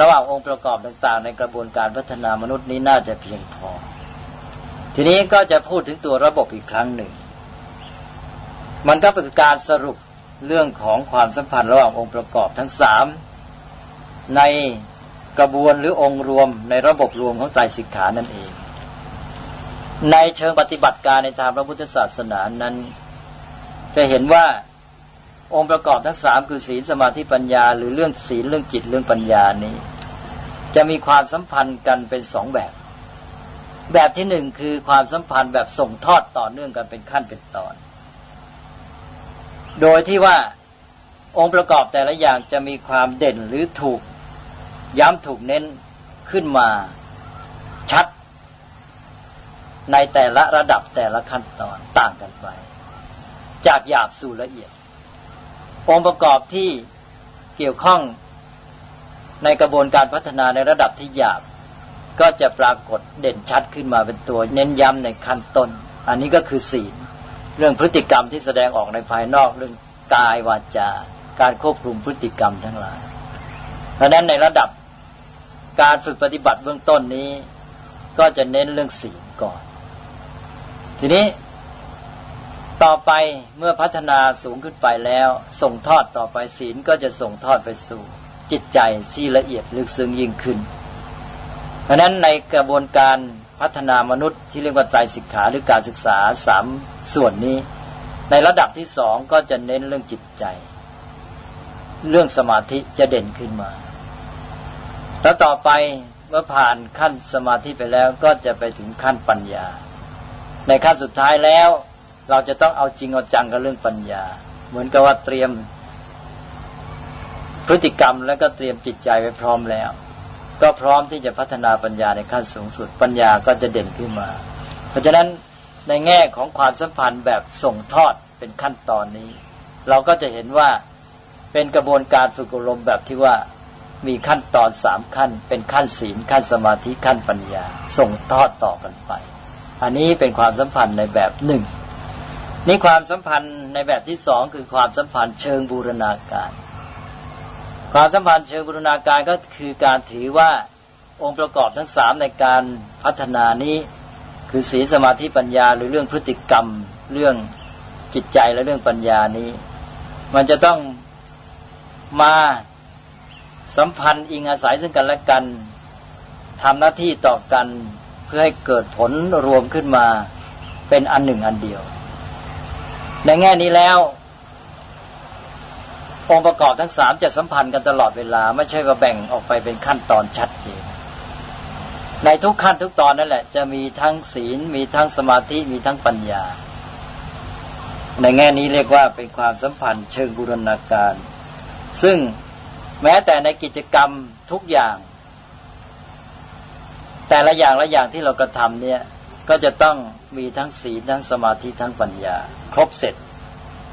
ระหว่างองค์ประกอบต่าง ๆ ในกระบวนการพัฒนามนุษย์นี้น่าจะเพียงพอ ทีนี้ก็จะพูดถึงตัวระบบอีกครั้งหนึ่ง มันก็เป็นการสรุปเรื่องของความสัมพันธ์ระหว่างองค์ประกอบทั้งสามในกระบวนหรือองค์รวมในระบบรวมของไตรสิกขานั่นเอง ในเชิงปฏิบัติการในทางพระพุทธศาสนานั้น จะเห็นว่าองค์ประกอบทั้งสามคือศีลสมาธิปัญญา หรือเรื่องศีลเรื่องจิตเรื่องปัญญานี้ จะมีความสัมพันธ์กันเป็นสองแบบ แบบที่หนึ่งคือความสัมพันธ์แบบส่งทอดต่อเนื่องกันเป็นขั้นเป็นตอน โดยที่ว่าองค์ประกอบแต่ละอย่างจะมีความเด่นหรือถูกย้ำถูกเน้นขึ้นมาชัด ในแต่ละระดับแต่ละขั้นตอนต่างกันไป จากหยาบสู่ละเอียด องค์ประกอบที่เกี่ยวข้องในกระบวนการพัฒนาในระดับที่หยาบ ก็จะปรากฏเด่นชัดขึ้นมาเป็นตัว เน้นย้ำในขั้นต้น อันนี้ก็คือศีล เรื่องพฤติกรรมที่แสดงออกในภายนอกเรื่องกายวาจา การควบคุมพฤติกรรมทั้งหลาย เพราะนั้นในระดับการฝึกปฏิบัติเบื้องต้นนี้ ก็จะเน้นเรื่องศีลก่อน ทีนี้ต่อไปเมื่อพัฒนาสูงขึ้นไปแล้ว ส่งทอดต่อไปศีลก็จะส่งทอดไปสู่ จิตใจที่ละเอียดลึกซึ้งยิ่งขึ้น เพราะนั้นในกระบวนการพัฒนามนุษย์ที่เรียกว่าไตรสิกขาหรือการศึกษาสามส่วนนี้ ในระดับที่สองก็จะเน้นเรื่องจิตใจ เรื่องสมาธิจะเด่นขึ้นมา แล้วต่อไปเมื่อผ่านขั้นสมาธิไปแล้วก็จะไปถึงขั้นปัญญา ในขั้นสุดท้ายแล้ว เราจะต้องเอาจริงเอาจังกับเรื่องปัญญา เหมือนกับว่าเตรียม พฤติกรรมแล้วก็เตรียมจิตใจไว้พร้อมแล้ว ก็พร้อมที่จะพัฒนาปัญญาในขั้นสูงสุด ปัญญาก็จะเด่นขึ้นมา เพราะฉะนั้นในแง่ของความสัมพันธ์แบบส่งทอดเป็นขั้นตอนนี้ เราก็จะเห็นว่าเป็นกระบวนการฝึกอบรมแบบที่ว่ามีขั้นตอนสามขั้น เป็นขั้นศีลขั้นสมาธิขั้นปัญญา ส่งทอดต่อกันไป อันนี้เป็นความสัมพันธ์ในแบบหนึ่งนี่ความสัมพันธ์ในแบบที่สองคือความสัมพันธ์เชิงบูรณาการ ความสัมพันธ์เชิงบูรณาการก็คือการถือว่าองค์ประกอบทั้งสามในการพัฒนานี้ คือศีลสมาธิปัญญาหรือเรื่องพฤติกรรมเรื่องจิตใจและเรื่องปัญญานี้ มันจะต้องมาสัมพันธ์อิงอาศัยซึ่งกันและกันทำหน้าที่ต่อกัน พื่อให้เกิดผลรวมขึ้นมา เป็นอันหนึ่งอันเดียว ในแง่นี้แล้ว องค์ประกอบทั้งสามจะสัมพันธ์กันตลอดเวลา ไม่ใช่ว่าแบ่งออกไปเป็นขั้นตอนชัดเจนในทุกขั้นทุกตอนนั่นแหละ จะมีทั้งศีล มีทั้งสมาธิมีทั้งปัญญา ในแง่นี้เรียกว่าเป็นความสัมพันธ์เชิงบูรณาการ ซึ่งแม้แต่ในกิจกรรมทุกอย่าง แต่ละอย่างละอย่างที่เรากระทำเนี่ยก็จะต้องมีทั้งศีลทั้งสมาธิทั้งปัญญา ครบเสร็จ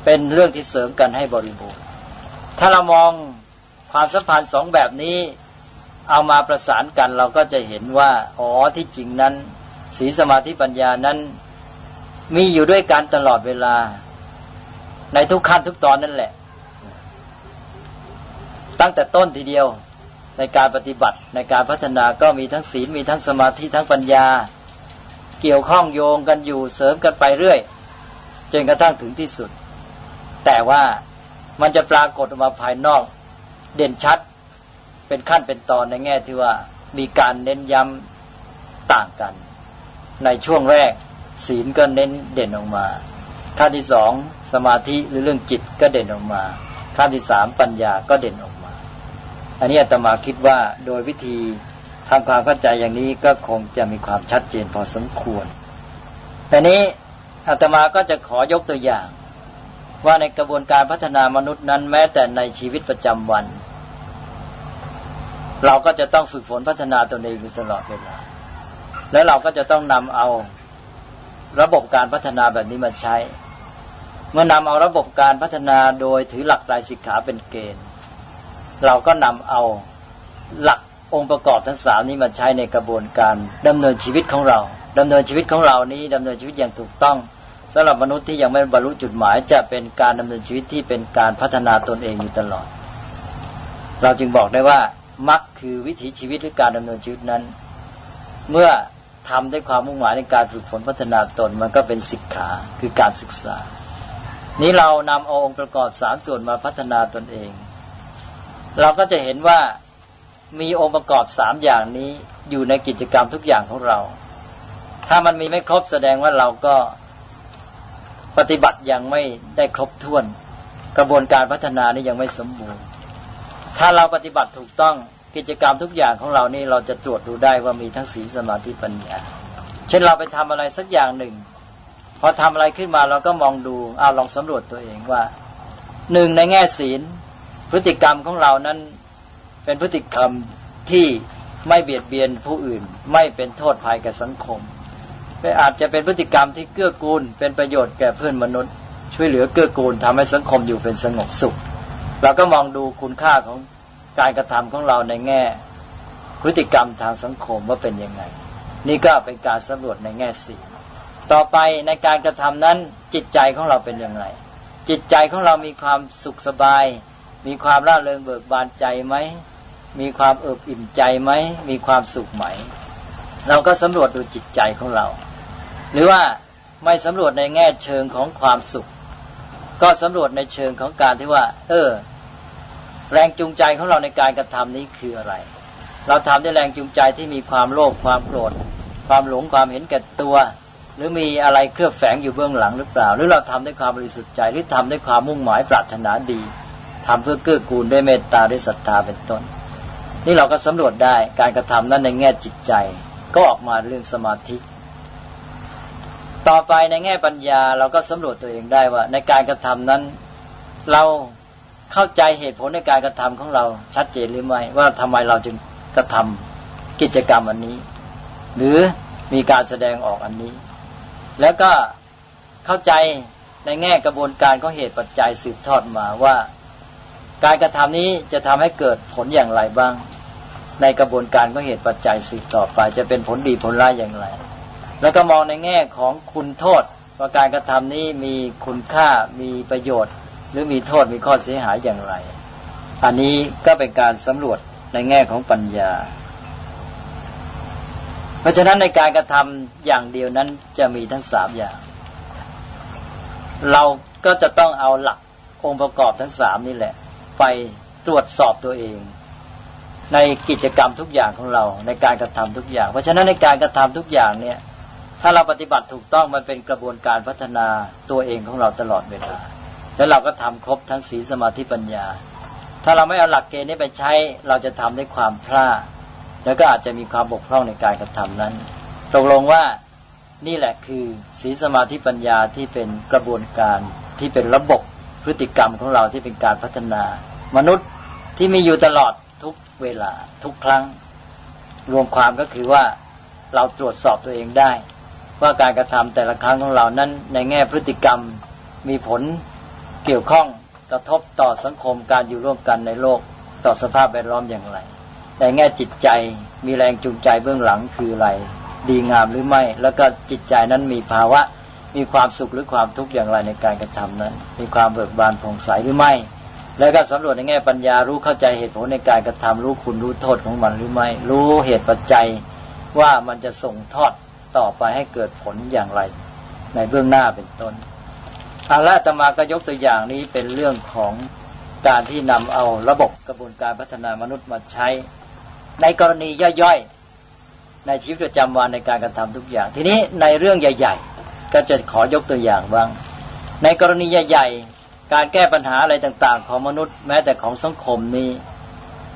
เป็นเรื่องที่เสริมกันให้บริบูรณ์ถ้าเรามองความสัมพันธ์สองแบบนี้ เอามาประสานกันเราก็จะเห็นว่าอ๋อที่จริงนั้นศีลสมาธิปัญญานั้น มีอยู่ด้วยกันตลอดเวลา ในทุกขั้นทุกตอนนั่นแหละ ตั้งแต่ต้นทีเดียว ในการปฏิบัติ ในการพัฒนาก็มีทั้งศีลมีทั้งสมาธิทั้งปัญญา เกี่ยวข้องโยงกันอยู่เสริมกันไปเรื่อยจนกระทั่งถึงที่สุด แต่ว่ามันจะปรากฏออกมาภายนอก เด่นชัดเป็นขั้นเป็นตอนในแง่ที่ว่ามีการเน้นย้ำต่างกัน ในช่วงแรก ศีลก็เน้นเด่นออกมาขั้นที่สองสมาธิหรือเรื่องจิตก็เด่นออกมาขั้นที่สามปัญญาก็เด่นออกมา อันนี้อาตมาคิดว่าโดยวิธีทำความเข้าใจอย่างนี้ก็คงจะมีความชัดเจนพอสมควรแต่นี้อาตมาก็จะขอยกตัวอย่าง ว่าในกระบวนการพัฒนามนุษย์นั้นแม้แต่ในชีวิตประจำวัน เราก็จะต้องฝึกฝนพัฒนาตัวเองอยู่ตลอดเวลาแล้วเราก็จะต้องนำเอาระบบการพัฒนาแบบนี้มาใช้ เมื่อนำเอาระบบการพัฒนาโดยถือหลักใจสิกขาเป็นเกณฑ์ เราก็นำเอาหลักองค์ประกอบทั้งสามนี้มาใช้ในกระบวนการดำเนินชีวิตของเราดำเนินชีวิตของเรานี้ดำเนินชีวิตอย่างถูกต้องสำหรับมนุษย์ที่ยังไม่บรรลุจุดหมาย จะเป็นการดำเนินชีวิตที่เป็นการพัฒนาตนเองอยู่ตลอด เราจึงบอกได้ว่ามรรคคือวิถีชีวิตหรือการดำเนินชีวิตนั้น เมื่อทำด้วยความมุ่งหมายในการฝึกฝนพัฒนาตนมันก็เป็นศิกขาคือการศึกษา นี้เรานำเอาองค์ประกอบสามส่วนมาพัฒนาตนเอง เราก็จะเห็นว่ามีองค์ประกอบสามอย่างนี้อยู่ในกิจกรรมทุกอย่างของเรา ถ้ามันมีไม่ครบแสดงว่าเราก็ปฏิบัติยังไม่ได้ครบถ้วน กระบวนการพัฒนานี้ยังไม่สมบูรณ์ ถ้าเราปฏิบัติถูกต้องกิจกรรมทุกอย่างของเรานี่เราจะตรวจดูได้ว่ามีทั้งศีลสมาธิปัญญา เช่นเราไปทำอะไรสักอย่างหนึ่ง พอทำอะไรขึ้นมาเราก็มองดูเอาลองสำรวจตัวเองว่าหนึ่งในแง่ศีล พฤติกรรมของเรานั้นเป็นพฤติกรรมที่ไม่เบียดเบียนผู้อื่น ไม่เป็นโทษภัยแก่สังคมอาจจะเป็นพฤติกรรมที่เกื้อกูล เป็นประโยชน์แก่เพื่อนมนุษย์ ช่วยเหลือเกื้อกูลทำให้สังคมอยู่เป็นสงบสุข เราก็มองดูคุณค่าของการกระทำของเราในแง่ พฤติกรรมทางสังคมว่าเป็นยังไง นี่ก็เป็นการสำรวจในแง่สี่ต่อไปในการกระทำนั้นจิตใจของเราเป็นอย่างไร จิตใจของเรามีความสุขสบาย มีความร่าเริงเบิกบานใจไหม มีความเอิบอิ่มใจไหม มีความสุขไหม เราก็สำรวจดูจิตใจของเรา หรือว่าไม่สำรวจในแง่เชิงของความสุข ก็สำรวจในเชิงของการที่ว่า เออ แรงจูงใจของเราในการกระทำนี้คืออะไร เราทำด้วยแรงจูงใจที่มีความโลภความโกรธ ความหลงความเห็นแก่ตัว หรือมีอะไรเครือบแฝงอยู่เบื้องหลังหรือเปล่า หรือเราทำด้วยความบริสุทธิ์ใจหรือทำด้วยความมุ่งหมายปรารถนาดี ทำเพื่อเกื้อกูลด้วยเมตตาด้วยศรัทธาเป็นต้น นี่เราก็สำรวจได้การกระทำนั้นในแง่จิตใจ ก็ออกมาเรื่องสมาธิ ต่อไปในแง่ปัญญาเราก็สำรวจตัวเองได้ว่า ในการกระทำนั้น เราเข้าใจเหตุผลในการกระทำของเราชัดเจนหรือไม่ว่าทำไมเราจึงกระทำกิจกรรมอันนี้ หรือมีการแสดงออกอันนี้ แล้วก็เข้าใจในแง่กระบวนการของเหตุปัจจัยสืบทอดมาว่า การกระทำนี้จะทำให้เกิดผลอย่างไรบ้าง ในกระบวนการก็เหตุปัจจัยสืบต่อไป จะเป็นผลดีผลร้ายอย่างไร แล้วก็มองในแง่ของคุณโทษว่าการกระทำนี้มีคุณค่ามีประโยชน์ หรือมีโทษมีข้อเสียหายอย่างไร อันนี้ก็เป็นการสำรวจในแง่ของปัญญา เพราะฉะนั้นในการกระทำอย่างเดียวนั้นจะมีทั้งสามอย่าง เราก็จะต้องเอาหลักองค์ประกอบทั้งสามนี่แหละ ไปตรวจสอบตัวเอง ในกิจกรรมทุกอย่างของเรา ในการกระทำทุกอย่าง เพราะฉะนั้นในการกระทำทุกอย่างเนี่ย ถ้าเราปฏิบัติถูกต้องมันเป็นกระบวนการพัฒนาตัวเองของเราตลอดเวลา แล้วเราก็ทำครบทั้งศีลสมาธิปัญญา ถ้าเราไม่เอาหลักเกณฑ์นี้ไปใช้เราจะทำด้วยความพลาดแล้วก็อาจจะมีความบกพร่องในการกระทำนั้นตกลงว่านี่แหละคือศีลสมาธิปัญญาที่เป็นกระบวนการที่เป็นระบบ พฤติกรรมของเราที่เป็นการพัฒนา มนุษย์ที่มีอยู่ตลอดทุกเวลาทุกครั้ง รวมความก็คือว่าเราตรวจสอบตัวเองได้ ว่าการกระทำแต่ละครั้งของเรานั้น ในแง่พฤติกรรมมีผลเกี่ยวข้องกระทบต่อสังคมการอยู่ร่วมกันในโลกต่อสภาพแวดล้อมอย่างไรในแง่จิตใจมีแรงจูงใจเบื้องหลังคืออะไร ดีงามหรือไม่ แล้วก็จิตใจนั้นมีภาวะ มีความสุขหรือความทุกข์อย่างไรในการกระทำนั้น มีความเบิกบานผ่องใสหรือไม่ แล้วก็สำรวจในแง่ปัญญารู้เข้าใจเหตุผลในการกระทำรู้คุณรู้โทษของมันหรือไม่ รู้เหตุปัจจัยว่ามันจะส่งทอดต่อไปให้เกิดผลอย่างไร ในเบื้องหน้าเป็นต้นอาละตมาก็ยกตัวอย่างนี้เป็นเรื่องของการที่นำเอาระบบกระบวนการพัฒนามนุษย์มาใช้ ในกรณีย่อยๆในชีวิตประจำวันในการกระทำทุกอย่าง ทีนี้ในเรื่องใหญ่ ก็จะขอยกตัวอย่างบ้าง ในกรณีใหญ่ๆ การแก้ปัญหาอะไรต่างๆ ของมนุษย์แม้แต่ของสังคมนี้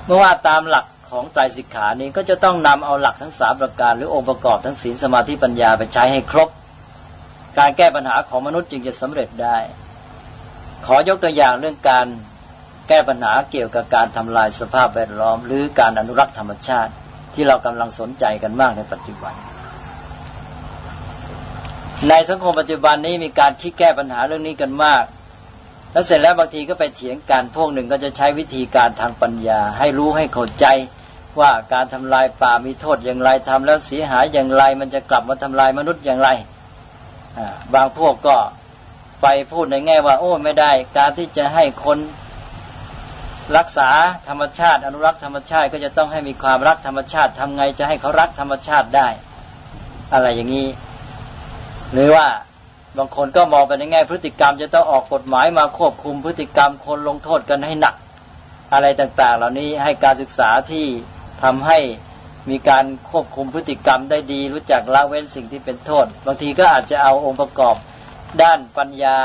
เมื่อว่าตามหลักของไตรสิกขานี้ก็จะต้องนำเอาหลักทั้งสามประการหรือองค์ประกอบทั้งศีลสมาธิปัญญาไปใช้ให้ครบ การแก้ปัญหาของมนุษย์จึงจะสำเร็จได้ ขอยกตัวอย่างเรื่องการแก้ปัญหาเกี่ยวกับการทำลายสภาพแวดล้อม หรือการอนุรักษ์ธรรมชาติ ที่เรากำลังสนใจกันมากในปัจจุบัน ในสังคมปัจจุบันนี้มีการคิดแก้ปัญหาเรื่องนี้กันมาก แล้วเสร็จแล้วบางทีก็ไปเถียงกัน พวกหนึ่งก็จะใช้วิธีการทางปัญญา ให้รู้ให้เข้าใจว่าการทำลายป่ามีโทษอย่างไรทำแล้วเสียหายอย่างไร มันจะกลับมาทำลายมนุษย์อย่างไร บางพวกก็ไปพูดในแง่ว่า โอ้ไม่ได้ การที่จะให้คนรักษาธรรมชาติ อนุรักษ์ธรรมชาติก็จะต้องให้มีความรักธรรมชาติทำไงจะให้เขารักธรรมชาติได้ อะไรอย่างนี้ หรือว่าบางคนก็มองไปในแง่พฤติกรรมจะต้องออกกฎหมายมาควบคุมพฤติกรรมคนลงโทษกันให้หนัก อะไรต่างๆ เหล่านี้ให้การศึกษาที่ทำให้มีการควบคุมพฤติกรรมได้ดี รู้จักละเว้นสิ่งที่เป็นโทษ บางทีก็อาจจะเอาองค์ประกอบด้านปัญญา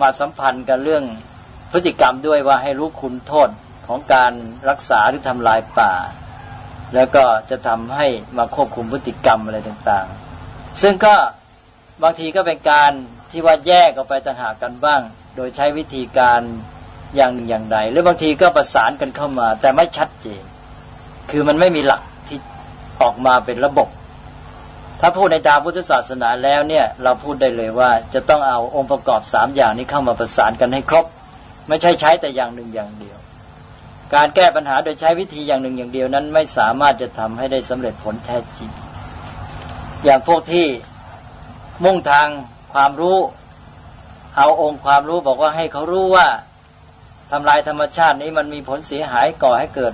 มาสัมพันธ์กับเรื่องพฤติกรรมด้วยว่าให้รู้คุณโทษของการรักษาหรือทำลายป่า แล้วก็จะทำให้มาควบคุมพฤติกรรมอะไรต่างๆ ซึ่งก็ บางทีก็เป็นการที่ว่าแยกออกไปต่างหากกันบ้าง โดยใช้วิธีการอย่างหนึ่งอย่างใดหรือบางทีก็ประสานกันเข้ามา แต่ไม่ชัดเจน คือมันไม่มีหลักที่ออกมาเป็นระบบ ถ้าพูดในทางพุทธศาสนาแล้วเนี่ย เราพูดได้เลยว่าจะต้องเอาองค์ประกอบสามอย่างนี้เข้ามาประสานกันให้ครบ ไม่ใช่ใช้แต่อย่างหนึ่งอย่างเดียว การแก้ปัญหาโดยใช้วิธีอย่างหนึ่งอย่างเดียวนั้น ไม่สามารถจะทำให้ได้สำเร็จผลแท้จริง อย่างพวกที่ มุ่งทางความรู้ เอาองค์ความรู้บอกว่าให้เขารู้ว่าทำลายธรรมชาตินี้มันมีผลเสียหายก่อให้เกิด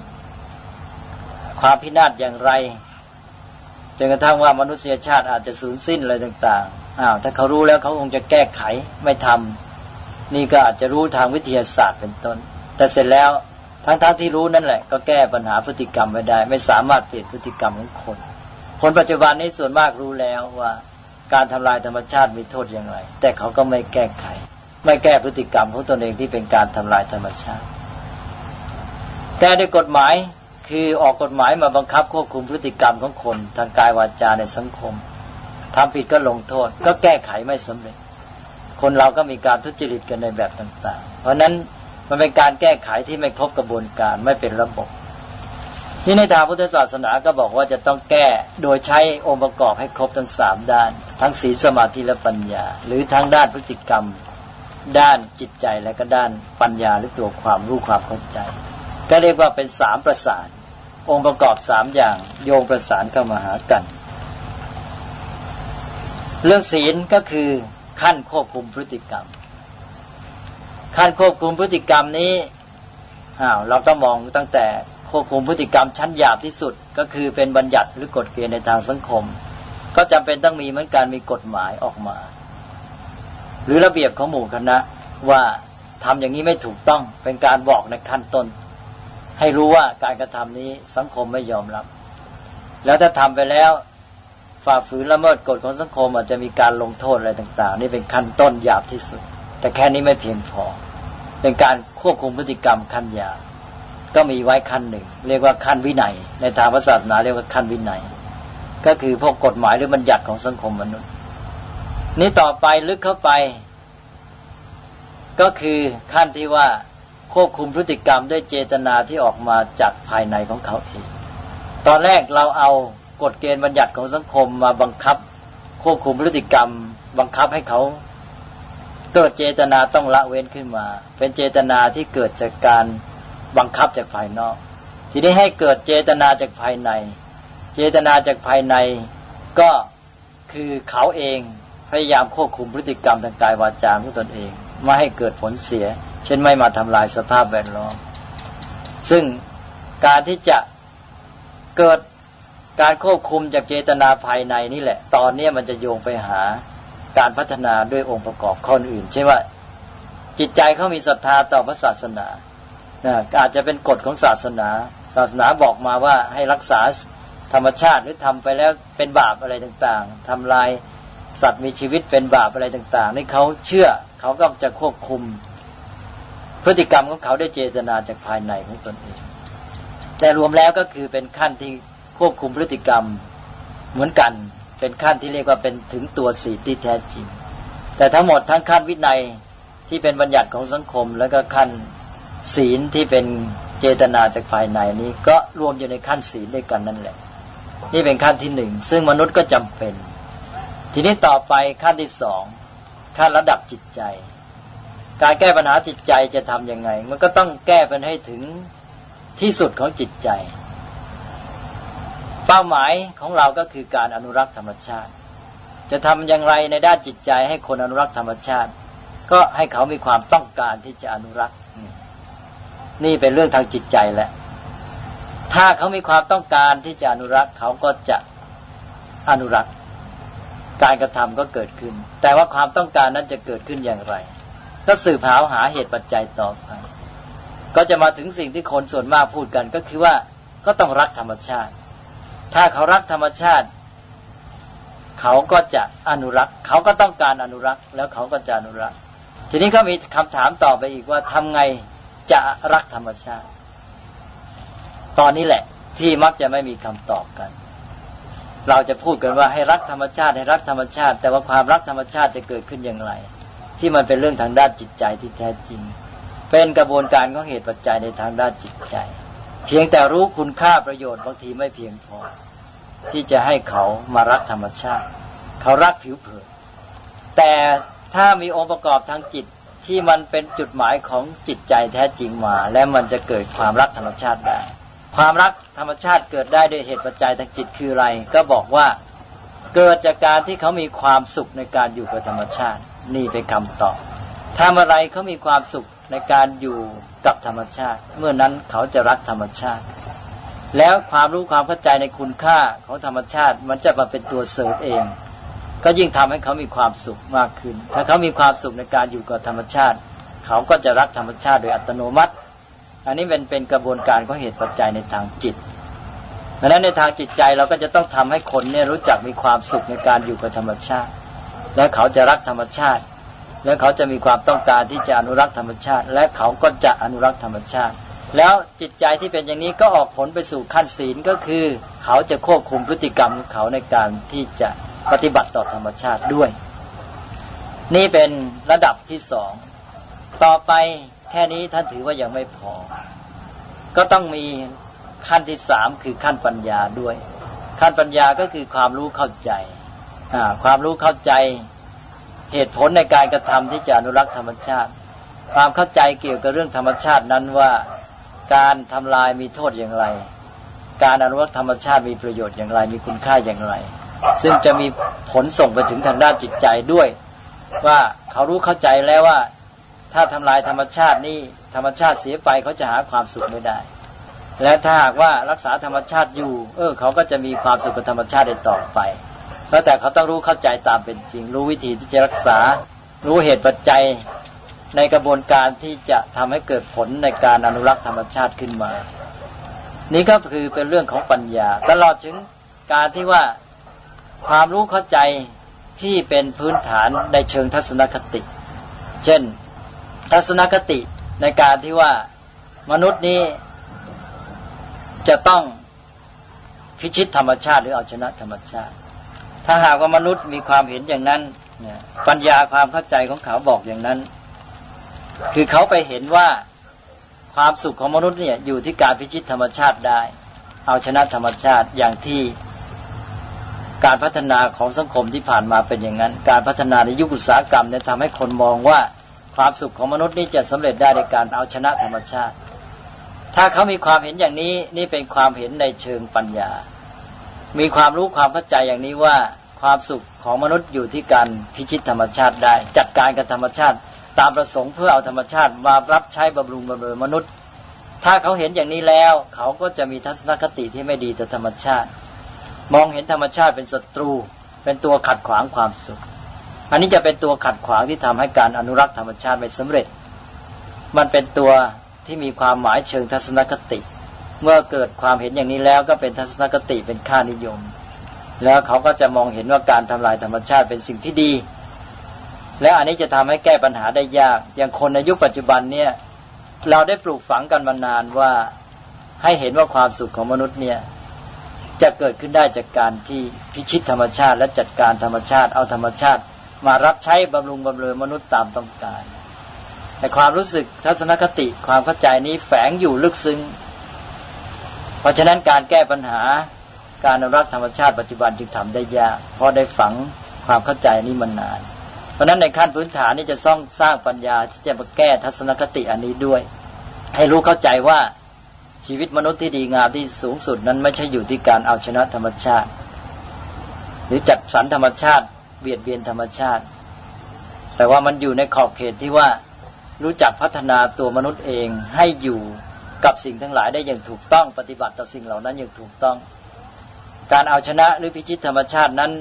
ความพินาศอย่างไรจนกระทั่งว่ามนุษยชาติอาจจะสูญสิ้นอะไรต่างๆอ้าวถ้าเขารู้แล้วเขาคงจะแก้ไขไม่ทำนี่ก็อาจจะรู้ทางวิทยาศาสตร์เป็นต้น แต่เสร็จแล้วทั้งๆทที่รู้นั่นแหละ ก็แก้ปัญหาพฤติกรรมไม่ได้ ไม่สามารถเปลี่ยนพฤติกรรมของคน คนปัจจุบันนี้ส่วนมากรู้แล้วว่า การทำลายธรรมชาติมีโทษอย่างไร แต่เขาก็ไม่แก้ไข ไม่แก้พฤติกรรมของตนเองที่เป็นการทำลายธรรมชาติแก้ด้วยกฎหมายคือออกกฎหมายมาบังคับควบคุมพฤติกรรมของคนทางกายวาจาในสังคมทำผิดก็ลงโทษ ก็แก้ไขไม่สำเร็จ คนเราก็มีการทุจริตกันในแบบต่าง ๆ เพราะนั้นมันเป็นการแก้ไขที่ไม่ครบกระบวนการไม่เป็นระบบ นี่ในทางพุทธศาสนาก็บอกว่าจะต้องแก้โดยใช้องค์ประกอบให้ครบทั้งสามด้าน ทั้งศีลสมาธิและปัญญา หรือทั้งด้านพฤติกรรม ด้านจิตใจและก็ด้านปัญญาหรือตัวความรู้ความเข้าใจ ก็เรียกว่าเป็นสามประสาน องค์ประกอบสามอย่างโยงประสานเข้ามาหากัน เรื่องศีลก็คือขั้นควบคุมพฤติกรรม ขั้นควบคุมพฤติกรรมนี้อ้าวเราก็มองตั้งแต่ ควบคุมพฤติกรรมชั้นหยาบที่สุด ก็คือเป็นบัญญัติหรือกฎเกณฑ์ในทางสังคม ก็จำเป็นต้องมีเหมือนการมีกฎหมายออกมา หรือระเบียบของหมู่คณะว่าทำอย่างนี้ไม่ถูกต้องเป็นการบอกในขั้นต้น ให้รู้ว่าการกระทำนี้สังคมไม่ยอมรับ แล้วถ้าทำไปแล้วฝ่าฝืนละเมิดกฎของสังคมอาจจะมีการลงโทษอะไรต่าง ๆ นี่เป็นขั้นต้นหยาบที่สุด แต่แค่นี้ไม่เพียงพอ เป็นการควบคุมพฤติกรรมขั้นหยา ก็มีไว้ขั้นหนึ่ง เรียกว่าขั้นวินัย ในทางศาสนาเรียกว่าขั้นวินัย ก็คือพวกกฎหมายหรือบัญญัติของสังคมมนุษย์ นี้ต่อไปลึกเข้าไป ก็คือขั้นที่ว่าควบคุมพฤติกรรมด้วยเจตนาที่ออกมาจากภายในของเขาเองตอนแรกเราเอากฎเกณฑ์บัญญัติของสังคมมาบังคับ ควบคุมพฤติกรรม บังคับให้เขาเกิดเจตนาต้องละเว้นขึ้นมา เป็นเจตนาที่เกิดจากการ บังคับจากภายนอก ทีนี้ให้เกิดเจตนาจากภายใน เจตนาจากภายในก็คือเขาเองพยายามควบคุมพฤติกรรมทางกายวาจาของตนเองไม่ให้เกิดผลเสีย เช่นไม่มาทำลายสภาพแวดล้อม ซึ่งการที่จะเกิดการควบคุมจากเจตนาภายในนี่แหละ ตอนนี้มันจะโยงไปหาการพัฒนาด้วยองค์ประกอบข้ออื่น ใช่ว่าจิตใจเขามีศรัทธาต่อพระศาสนา อาจจะเป็นกฎของศาสนา ศาสนาบอกมาว่าให้รักษาธรรมชาติหรือทำไปแล้วเป็นบาปอะไรต่างๆทำลายสัตว์มีชีวิตเป็นบาปอะไรต่างๆ นี่เขาเชื่อเขาก็จะควบคุม พฤติกรรมของเขาได้เจตนาจากภายในของตนเอง แต่รวมแล้วก็คือเป็นขั้นที่ควบคุมพฤติกรรมเหมือนกัน เป็นขั้นที่เรียกว่าเป็นถึงตัวสีที่แท้จริง แต่ทั้งหมดทั้งขั้นวินัยที่เป็นบัญญัติของสังคม แล้วก็ขั้น ศีลที่เป็นเจตนาจากภายในนี้ ก็รวมอยู่ในขั้นศีลด้วยกันนั่นแหละ นี่เป็นขั้นที่หนึ่งซึ่งมนุษย์ก็จำเป็น ทีนี้ต่อไปขั้นที่สองขั้นระดับจิตใจ การแก้ปัญหาจิตใจจะทํำยังไง มันก็ต้องแก้ไปให้ถึงที่สุดของจิตใจ เป้าหมายของเราก็คือการอนุรักษ์ธรรมชาติ จะทำอย่างไรในด้านจิตใจให้คนอนุรักษ์ธรรมชาติ ก็ให้เขามีความต้องการที่จะอนุรักษ์ นี่เป็นเรื่องทางจิตใจแหละ ถ้าเขามีความต้องการที่จะอนุรักษ์เขาก็จะอนุรักษ์ การกระทำก็เกิดขึ้น แต่ว่าความต้องการนั้นจะเกิดขึ้นอย่างไร ก็สืบหาหาเหตุปัจจัยต่อไป ก็จะมาถึงสิ่งที่คนส่วนมากพูดกัน ก็คือว่าก็ต้องรักธรรมชาติ ถ้าเขารักธรรมชาติ เขาก็จะอนุรักษ์ เขาก็ต้องการอนุรักษ์ แล้วเขาก็จะอนุรักษ์ ทีนี้ก็มีคำถามต่อไปอีกว่าทำไง จะรักธรรมชาติ ตอนนี้แหละ ที่มักจะไม่มีคำตอบกัน เราจะพูดกันว่าให้รักธรรมชาติให้รักธรรมชาติ แต่ว่าความรักธรรมชาติจะเกิดขึ้นอย่างไร ที่มันเป็นเรื่องทางด้านจิตใจที่แท้จริง เป็นกระบวนการของเหตุปัจจัยในทางด้านจิตใจ เพียงแต่รู้คุณค่าประโยชน์บางทีไม่เพียงพอ ที่จะให้เขามารักธรรมชาติ เขารักผิวเผินแต่ถ้ามีองค์ประกอบทางจิต ที่มันเป็นจุดหมายของจิตใจแท้จริงมา และมันจะเกิดความรักธรรมชาติได้ ความรักธรรมชาติเกิดได้ด้วยเหตุปัจจัยทางจิตคืออะไร ก็บอกว่าเกิดจากการที่เขามีความสุขในการอยู่กับธรรมชาติ นี่เป็นคำตอบทำอะไรเขามีความสุขในการอยู่กับธรรมชาติ เมื่อนั้นเขาจะรักธรรมชาติ แล้วความรู้ความเข้าใจในคุณค่าของธรรมชาติ มันจะมาเป็นตัวเสริมเอง ก็ยิ่งทำให้เขามีความสุขมากขึ้น ถ้าเขามีความสุขในการอยู่กับธรรมชาติ เขาก็จะรักธรรมชาติโดยอัตโนมัติ อันนี้เป็นเป็นกระบวนการของเหตุปัจจัยในทางจิตดังนั้นในทางจิตใจเราก็จะต้องทำให้คนเนี่ยรู้จักมีความสุขในการอยู่กับธรรมชาติ และเขาจะรักธรรมชาติ และเขาจะมีความต้องการที่จะอนุรักษ์ธรรมชาติ และเขาก็จะอนุรักษ์ธรรมชาติ แล้วจิตใจที่เป็นอย่างนี้ก็ออกผลไปสู่ขั้นศีลก็คือ เขาจะควบคุมพฤติกรรมของเขาในการที่จะ ปฏิบัติต่อธรรมชาติด้วย นี่เป็นระดับที่สอง ต่อไปแค่นี้ท่านถือว่ายังไม่พอ ก็ต้องมีขั้นที่สามคือขั้นปัญญาด้วย ขั้นปัญญาก็คือความรู้เข้าใจความรู้เข้าใจเหตุผลในการกระทำที่จะอนุรักษ์ธรรมชาติ ความเข้าใจเกี่ยวกับเรื่องธรรมชาตินั้นว่าการทำลายมีโทษอย่างไร การอนุรักษ์ธรรมชาติมีประโยชน์อย่างไร มีคุณค่าอย่างไร ซึ่งจะมีผลส่งไปถึงทางด้านจิตใจด้วย ว่าเขารู้เข้าใจแล้วว่า ถ้าทำลายธรรมชาตินี่ธรรมชาติเสียไปเขาจะหาความสุขไม่ได้ และถ้าหากว่ารักษาธรรมชาติอยู่ เออ เขาก็จะมีความสุขกับธรรมชาติได้ต่อไปแล้วแต่เขาต้องรู้เข้าใจตามเป็นจริง รู้วิธีที่จะรักษา รู้เหตุปัจจัยในกระบวนการที่จะทำให้เกิดผลในการอนุรักษ์ธรรมชาติขึ้นมา นี่ก็คือเป็นเรื่องของปัญญา ตลอดถึงการที่ว่า ความรู้เข้าใจที่เป็นพื้นฐานในเชิงทัศนคติ เช่น ทัศนคติในการที่ว่ามนุษย์นี้จะต้องพิชิตธรรมชาติหรือเอาชนะธรรมชาติ ถ้าหากว่ามนุษย์มีความเห็นอย่างนั้นปัญญาความเข้าใจของเขาบอกอย่างนั้น คือเขาไปเห็นว่าความสุขของมนุษย์เนี่ยอยู่ที่การพิชิตธรรมชาติได้ เอาชนะธรรมชาติอย่างที่ การพัฒนาของสังคมที่ผ่านมาเป็นอย่างนั้น การพัฒนาในยุคอุตสาหกรรมเนี่ยทำให้คนมองว่าความสุขของมนุษย์นี่จะสำเร็จได้ในการเอาชนะธรรมชาติ ถ้าเขามีความเห็นอย่างนี้นี่เป็นความเห็นในเชิงปัญญา มีความรู้ความเข้าใจอย่างนี้ว่าความสุขของมนุษย์อยู่ที่การพิชิตธรรมชาติได้ จัดการกับธรรมชาติ ตามประสงค์เพื่อเอาธรรมชาติมารับใช้บำรุงบำเรอมนุษย์ ถ้าเขาเห็นอย่างนี้แล้ว เขาก็จะมีทัศนคติที่ไม่ดีต่อธรรมชาติ มองเห็นธรรมชาติเป็นศัตรู เป็นตัวขัดขวางความสุข อันนี้จะเป็นตัวขัดขวางที่ทำให้การอนุรักษ์ธรรมชาติไม่สำเร็จ มันเป็นตัวที่มีความหมายเชิงทัศนคติ เมื่อเกิดความเห็นอย่างนี้แล้วก็เป็นทัศนคติเป็นค่านิยม แล้วเขาก็จะมองเห็นว่าการทำลายธรรมชาติเป็นสิ่งที่ดี แล้วอันนี้จะทำให้แก้ปัญหาได้ยาก อย่างคนในยุคปัจจุบันเนี่ยเราได้ปลูกฝังกันมานานว่าให้เห็นว่าความสุขของมนุษย์เนี่ย จะเกิดขึ้นได้จากการที่พิชิตธรรมชาติและจัดการธรรมชาติเอาธรรมชาติ มารับใช้บำรุงบำเรอมนุษย์ตามต้องการแต่ความรู้สึกทัศนคติความเข้าใจนี้แฝงอยู่ลึกซึ้ง เพราะฉะนั้นการแก้ปัญหาการอนุรักษ์ธรรมชาติปัจจุบันจึงทำได้ยาก เพราะได้ฝังความเข้าใจนี้มานาน เพราะนั้นในขั้นพื้นฐานนี้จะต้องสร้างปัญญาที่จะมาแก้ทัศนคติอันนี้ด้วย ให้รู้เข้าใจว่า ชีวิตมนุษย์ที่ดีงามที่สูงสุดนั้นไม่ใช่อยู่ที่การเอาชนะธรรมชาติ หรือจัดสรรธรรมชาติ เบียดเบียนธรรมชาติ แต่ว่ามันอยู่ในขอบเขตที่ว่ารู้จักพัฒนาตัวมนุษย์เองให้อยู่กับสิ่งทั้งหลายได้อย่างถูกต้องปฏิบัติต่อสิ่งเหล่านั้นอย่างถูกต้อง การเอาชนะหรือพิชิตธรรมชาตินั้น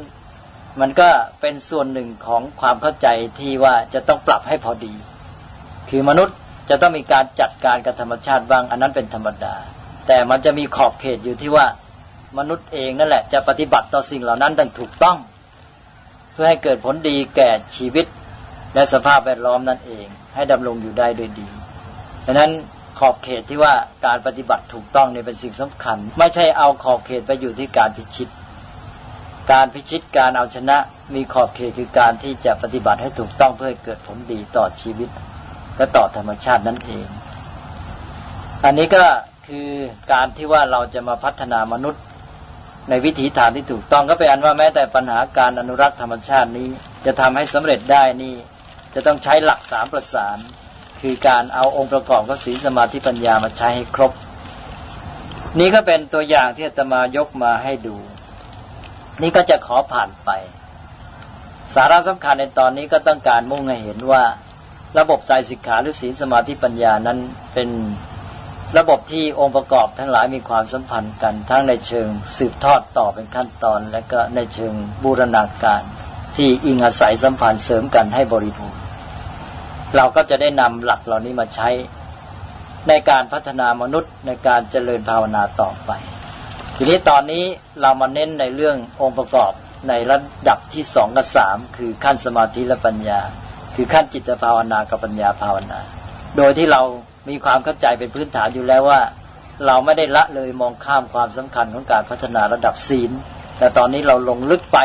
มันก็เป็นส่วนหนึ่งของความเข้าใจที่ว่าจะต้องปรับให้พอดี คือมนุษย์ จะต้องมีการจัดการกับธรรมชาติบ้างอันนั้นเป็นธรรมดา แต่มันจะมีขอบเขตอยู่ที่ว่ามนุษย์เองนั่นแหละจะปฏิบัติต่อสิ่งเหล่านั้นดังถูกต้อง เพื่อให้เกิดผลดีแก่ชีวิต และสภาพแวดล้อมนั่นเอง ให้ดำรงอยู่ได้โดยดีดังนั้นขอบเขตที่ว่าการปฏิบัติถูกต้องเนี่ยเป็นสิ่งสำคัญ ไม่ใช่เอาขอบเขตไปอยู่ที่การพิชิต การพิชิตการเอาชนะมีขอบเขตคือการที่จะปฏิบัติให้ถูกต้องเพื่อให้เกิดผลดีต่อชีวิต และต่อธรรมชาตินั่นเอง อันนี้ก็คือการที่ว่าเราจะมาพัฒนามนุษย์ในวิถีทางที่ถูกต้องก็เป็นอันว่าแม้แต่ปัญหาการอนุรักษ์ธรรมชาตินี้ จะทำให้สำเร็จได้นี่ จะต้องใช้หลักสามประสาน คือการเอาองค์ประกอบของศีลสมาธิปัญญามาใช้ให้ครบ นี่ก็เป็นตัวอย่างที่อาตมายกมาให้ดู นี่ก็จะขอผ่านไป สาระสำคัญในตอนนี้ก็ต้องการมุ่งให้เห็นว่า ระบบใจสิกขาหรือศีลสมาธิปัญญานั้นเป็นระบบที่องค์ประกอบทั้งหลายมีความสัมพันธ์กันทั้งในเชิงสืบทอดต่อเป็นขั้นตอน และก็ในเชิงบูรณาการที่อิงอาศัยสัมพันธ์เสริมกันให้บริบูรณ์เราก็จะได้นำหลักเหล่านี้มาใช้ในการพัฒนามนุษย์ในการเจริญภาวนาต่อไป ทีนี้ตอนนี้เรามาเน้นในเรื่ององค์ประกอบในระดับที่สองกับสามคือขั้นสมาธิและปัญญา คือขั้นจิตภาวนากับปัญญาภาวนา โดยที่เรามีความเข้าใจเป็นพื้นฐานอยู่แล้วว่า เราไม่ได้ละเลยมองข้ามความสำคัญของการพัฒนาระดับศีล แต่ตอนนี้เราลงลึกไป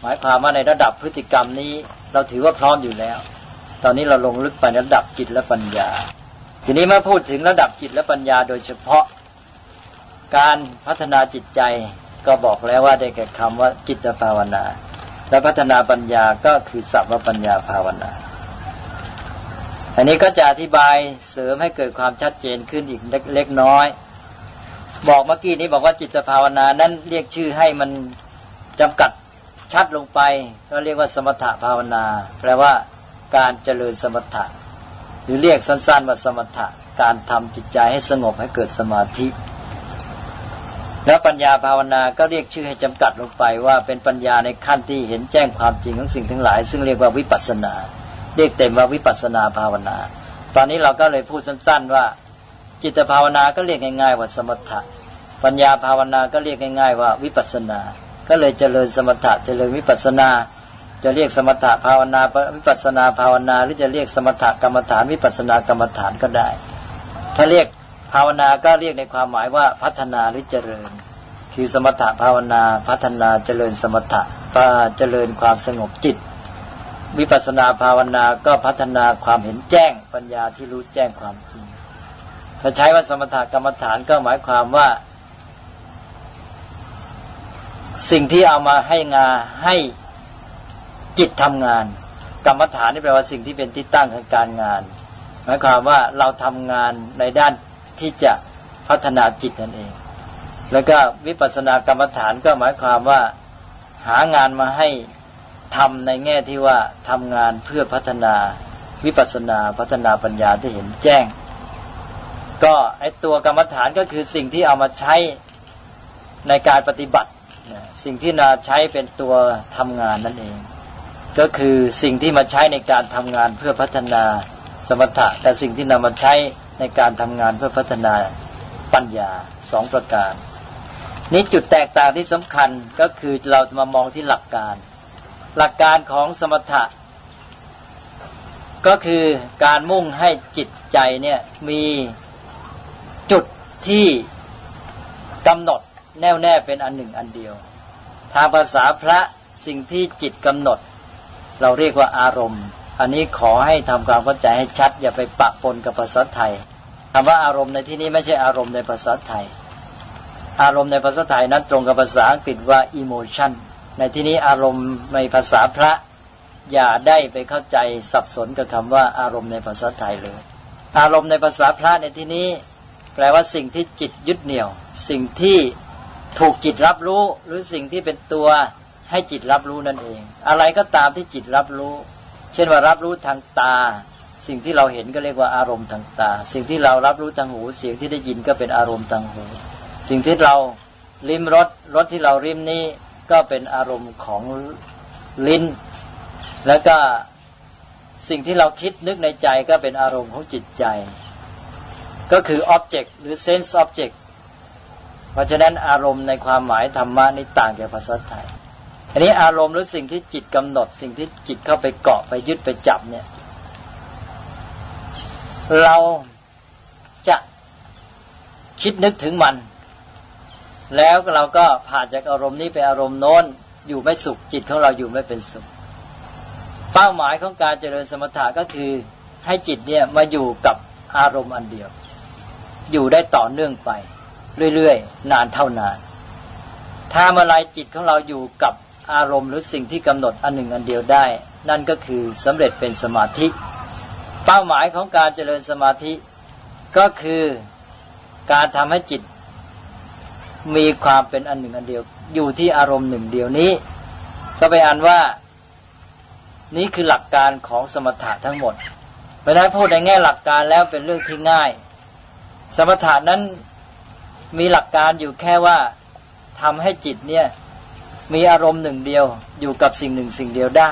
หมายความว่าในระดับพฤติกรรมนี้ เราถือว่าพร้อมอยู่แล้ว ตอนนี้เราลงลึกไประดับจิตและปัญญา ทีนี้มาพูดถึงระดับจิตและปัญญา โดยเฉพาะ การพัฒนาจิตใจก็บอกแล้วว่าได้แก่คำว่าจิตภาวนา และพัฒนาปัญญาก็คือสัพพปัญญาภาวนา อันนี้ก็จะอธิบายเสริมให้เกิดความชัดเจนขึ้นอีกเล็กน้อย บอกเมื่อกี้นี้บอกว่าจิตภาวนานั้นเรียกชื่อให้มันจำกัดชัดลงไป ก็เรียกว่าสมถะภาวนา แปลว่าการเจริญสมถะ หรือเรียกสั้นๆว่าสมถะ การทำจิตใจให้สงบให้เกิดสมาธิ แล้วปัญญาภาวนาก็เรียกชื่อให้จำกัดลงไปว่าเป็นปัญญาในขั้นที่เห็นแจ้งความจริงของสิ่งทั้งหลาย ซึ่งเรียกว่าวิปัสสนา เรียกเต็มว่าวิปัสนาภาวนา ตอนนี้เราก็เลยพูดสั้น ๆ ว่า จิตภาวนาก็เรียกง่ายๆว่าสมถะ ปัญญาภาวนาก็เรียกง่ายๆว่าวิปัสนา ก็เลยเจริญสมถะเจริญวิปัสนา จะเรียกสมถะภาวนาวิปัสนาภาวนา หรือจะเรียกสมถะกรรมฐานวิปัสนากรรมฐานก็ได้ ถ้าเรียก ภาวนาก็เรียกในความหมายว่าพัฒนาหรือเจริญ คือสมถะภาวนาพัฒนาเจริญสมถะเจริญความสงบจิต วิปัสนาภาวนาก็พัฒนาความเห็นแจ้งปัญญาที่รู้แจ้งความจริงถ้าใช้ว่าสมถกรรมฐานก็หมายความว่า สิ่งที่เอามาให้งาให้จิตทำงาน กรรมฐานนี่แปลว่าสิ่งที่เป็นที่ตั้งของการงาน หมายความว่าเราทำงานในด้าน ที่จะพัฒนาจิตนั่นเอง แล้วก็วิปัสสนากรรมฐานก็หมายความว่าหางานมาให้ทำในแง่ที่ว่าทำงานเพื่อพัฒนาวิปัสสนาพัฒนาปัญญาที่เห็นแจ้ง ก็ไอตัวกรรมฐานก็คือสิ่งที่เอามาใช้ในการปฏิบัติ สิ่งที่นาใช้เป็นตัวทำงานนั่นเอง ก็คือสิ่งที่มาใช้ในการทำงานเพื่อพัฒนาสมถะแต่สิ่งที่นำมาใช้ ในการทำงานเพื่อพัฒนาปัญญาสองประการ นี้จุดแตกต่างที่สำคัญก็คือเรามามองที่หลักการ หลักการของสมถะ ก็คือการมุ่งให้จิตใจเนี่ยมีจุดที่กำหนดแน่วแน่เป็นอันหนึ่งอันเดียว ทางภาษาพระสิ่งที่จิตกำหนด เราเรียกว่าอารมณ์ อันนี้ขอให้ทำความเข้าใจให้ชัด อย่าไปปะปนกับภาษาไทย คำว่าอารมณ์ในที่นี้ไม่ใช่อารมณ์ในภาษาไทย อารมณ์ในภาษาไทยนั้นตรงกับภาษาอังกฤษว่า emotion ในที่นี้อารมณ์ในภาษาพระอย่าได้ไปเข้าใจสับสนกับคำว่าอารมณ์ในภาษาไทยเลย อารมณ์ในภาษาพระในที่นี้ แปลว่าสิ่งที่จิตยึดเหนี่ยว สิ่งที่ถูกจิตรับรู้ หรือสิ่งที่เป็นตัวให้จิตรับรู้นั่นเอง อะไรก็ตามที่จิตรับรู้ เช่นว่ารับรู้ทางตา สิ่งที่เราเห็นก็เรียกว่าอารมณ์ทางตา สิ่งที่เรารับรู้ทางหู เสียงที่ได้ยินก็เป็นอารมณ์ทางหู สิ่งที่เราลิ้มรสรสที่เราลิ้มนี้ก็เป็นอารมณ์ของลิ้น แล้วก็สิ่งที่เราคิดนึกในใจก็เป็นอารมณ์ของจิตใจ ก็คือ object หรือ sense object เพราะฉะนั้นอารมณ์ในความหมายธรรมะนี่ต่างจากภาษาไทยอันนี้อารมณ์หรือสิ่งที่จิตกำหนด สิ่งที่จิตเข้าไปเกาะไปยึดไปจับเนี่ย เราจะคิดนึกถึงมัน แล้วเราก็ผ่านจากอารมณ์นี้ไปอารมณ์โน้น อยู่ไม่สุขจิตของเราอยู่ไม่เป็นสุข เป้าหมายของการเจริญสมถะก็คือให้จิตเนี่ยมาอยู่กับอารมณ์อันเดียว อยู่ได้ต่อเนื่องไป เรื่อยๆ นานเท่านาน ถ้าเมื่อไรจิตของเราอยู่กับอารมณ์หรือสิ่งที่กำหนดอันหนึ่งอันเดียวได้ นั่นก็คือสำเร็จเป็นสมาธิ เป้าหมายของการเจริญสมาธิ ก็คือการทำให้จิต มีความเป็นอันหนึ่งอันเดียว อยู่ที่อารมณ์หนึ่งเดียวนี้ ก็ไปอ่านว่า นี่คือหลักการของสมถะทั้งหมดเพราะนั้นพูดในแง่หลักการแล้วเป็นเรื่องที่ง่าย สมถะนั้นมีหลักการอยู่แค่ว่าทำให้จิตเนี่ยมีอารมณ์หนึ่งเดียวอยู่กับสิ่งหนึ่งสิ่งเดียวได้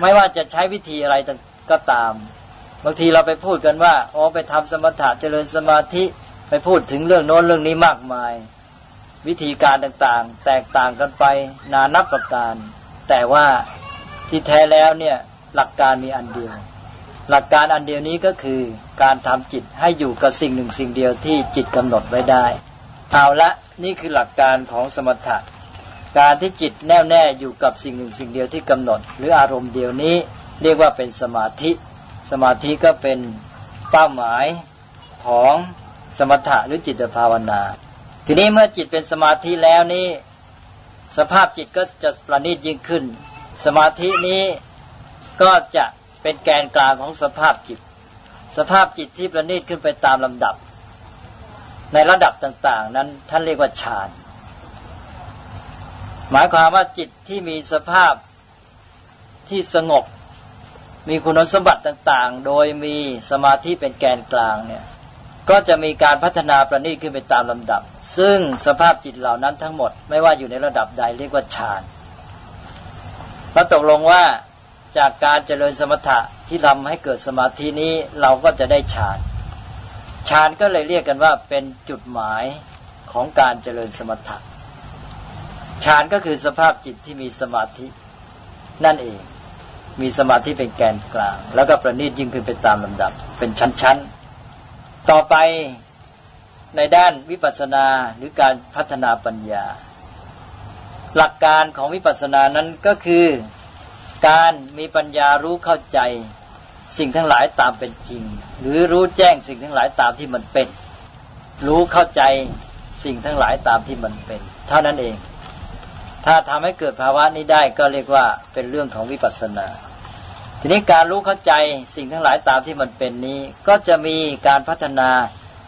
ไม่ว่าจะใช้วิธีอะไร ก็ตาม บางทีเราไปพูดกันว่าอ๋อไปทำสมถะเจริญสมาธิไปพูดถึงเรื่องโน้นเรื่องนี้มากมาย วิธีการต่างๆ แตกต่างกันไปนานับประการ แต่ว่าที่แท้แล้วเนี่ยหลักการมีอันเดียว หลักการอันเดียวนี้ก็คือการทำจิตให้อยู่กับสิ่งหนึ่งสิ่งเดียวที่จิตกำหนดไว้ได้เอาละนี่คือหลักการของสมถะการที่จิตแน่วแน่อยู่กับสิ่งหนึ่งสิ่งเดียวที่กำหนด หรืออารมณ์เดียวนี้ เรียกว่าเป็นสมาธิ สมาธิก็เป็นเป้าหมายของสมถะหรือจิตภาวนา ทีนี้เมื่อจิตเป็นสมาธิแล้วนี้สภาพจิตก็จะประณีตยิ่งขึ้น สมาธินี้ก็จะเป็นแกนกลางของสภาพจิต สภาพจิตที่ประณีตขึ้นไปตามลำดับ ในระดับต่าง ๆ นั้นท่านเรียกว่าฌาน หมายความว่าจิตที่มีสภาพที่สงบ มีคุณสมบัติต่างๆ โดยมีสมาธิเป็นแกนกลางเนี่ยก็จะมีการพัฒนาประณีตขึ้นไปตามลำดับ ซึ่งสภาพจิตเหล่านั้นทั้งหมด ไม่ว่าอยู่ในระดับใดเรียกว่าฌานเราตกลงว่าจากการเจริญสมถะที่ทำให้เกิดสมาธินี้เราก็จะได้ฌานฌานก็เลยเรียกกันว่าเป็นจุดหมายของการเจริญสมถะฌานก็คือสภาพจิตที่มีสมาธิ นั่นเอง มีสมาธิเป็นแกนกลาง แล้วก็ประณีตยิ่งขึ้นไปตามลำดับ เป็นชั้นๆ ต่อไปในด้านวิปัสสนาหรือการพัฒนาปัญญา หลักการของวิปัสสนานั้นก็คือ การมีปัญญารู้เข้าใจ สิ่งทั้งหลายตามเป็นจริง หรือรู้แจ้งสิ่งทั้งหลายตามที่มันเป็น รู้เข้าใจสิ่งทั้งหลายตามที่มันเป็น เท่านั้นเอง ถ้าทำให้เกิดภาวะนี้ได้ก็เรียกว่าเป็นเรื่องของวิปัสสนา ทีนี้การรู้เข้าใจสิ่งทั้งหลายตามที่มันเป็นนี้ ก็จะมีการพัฒนา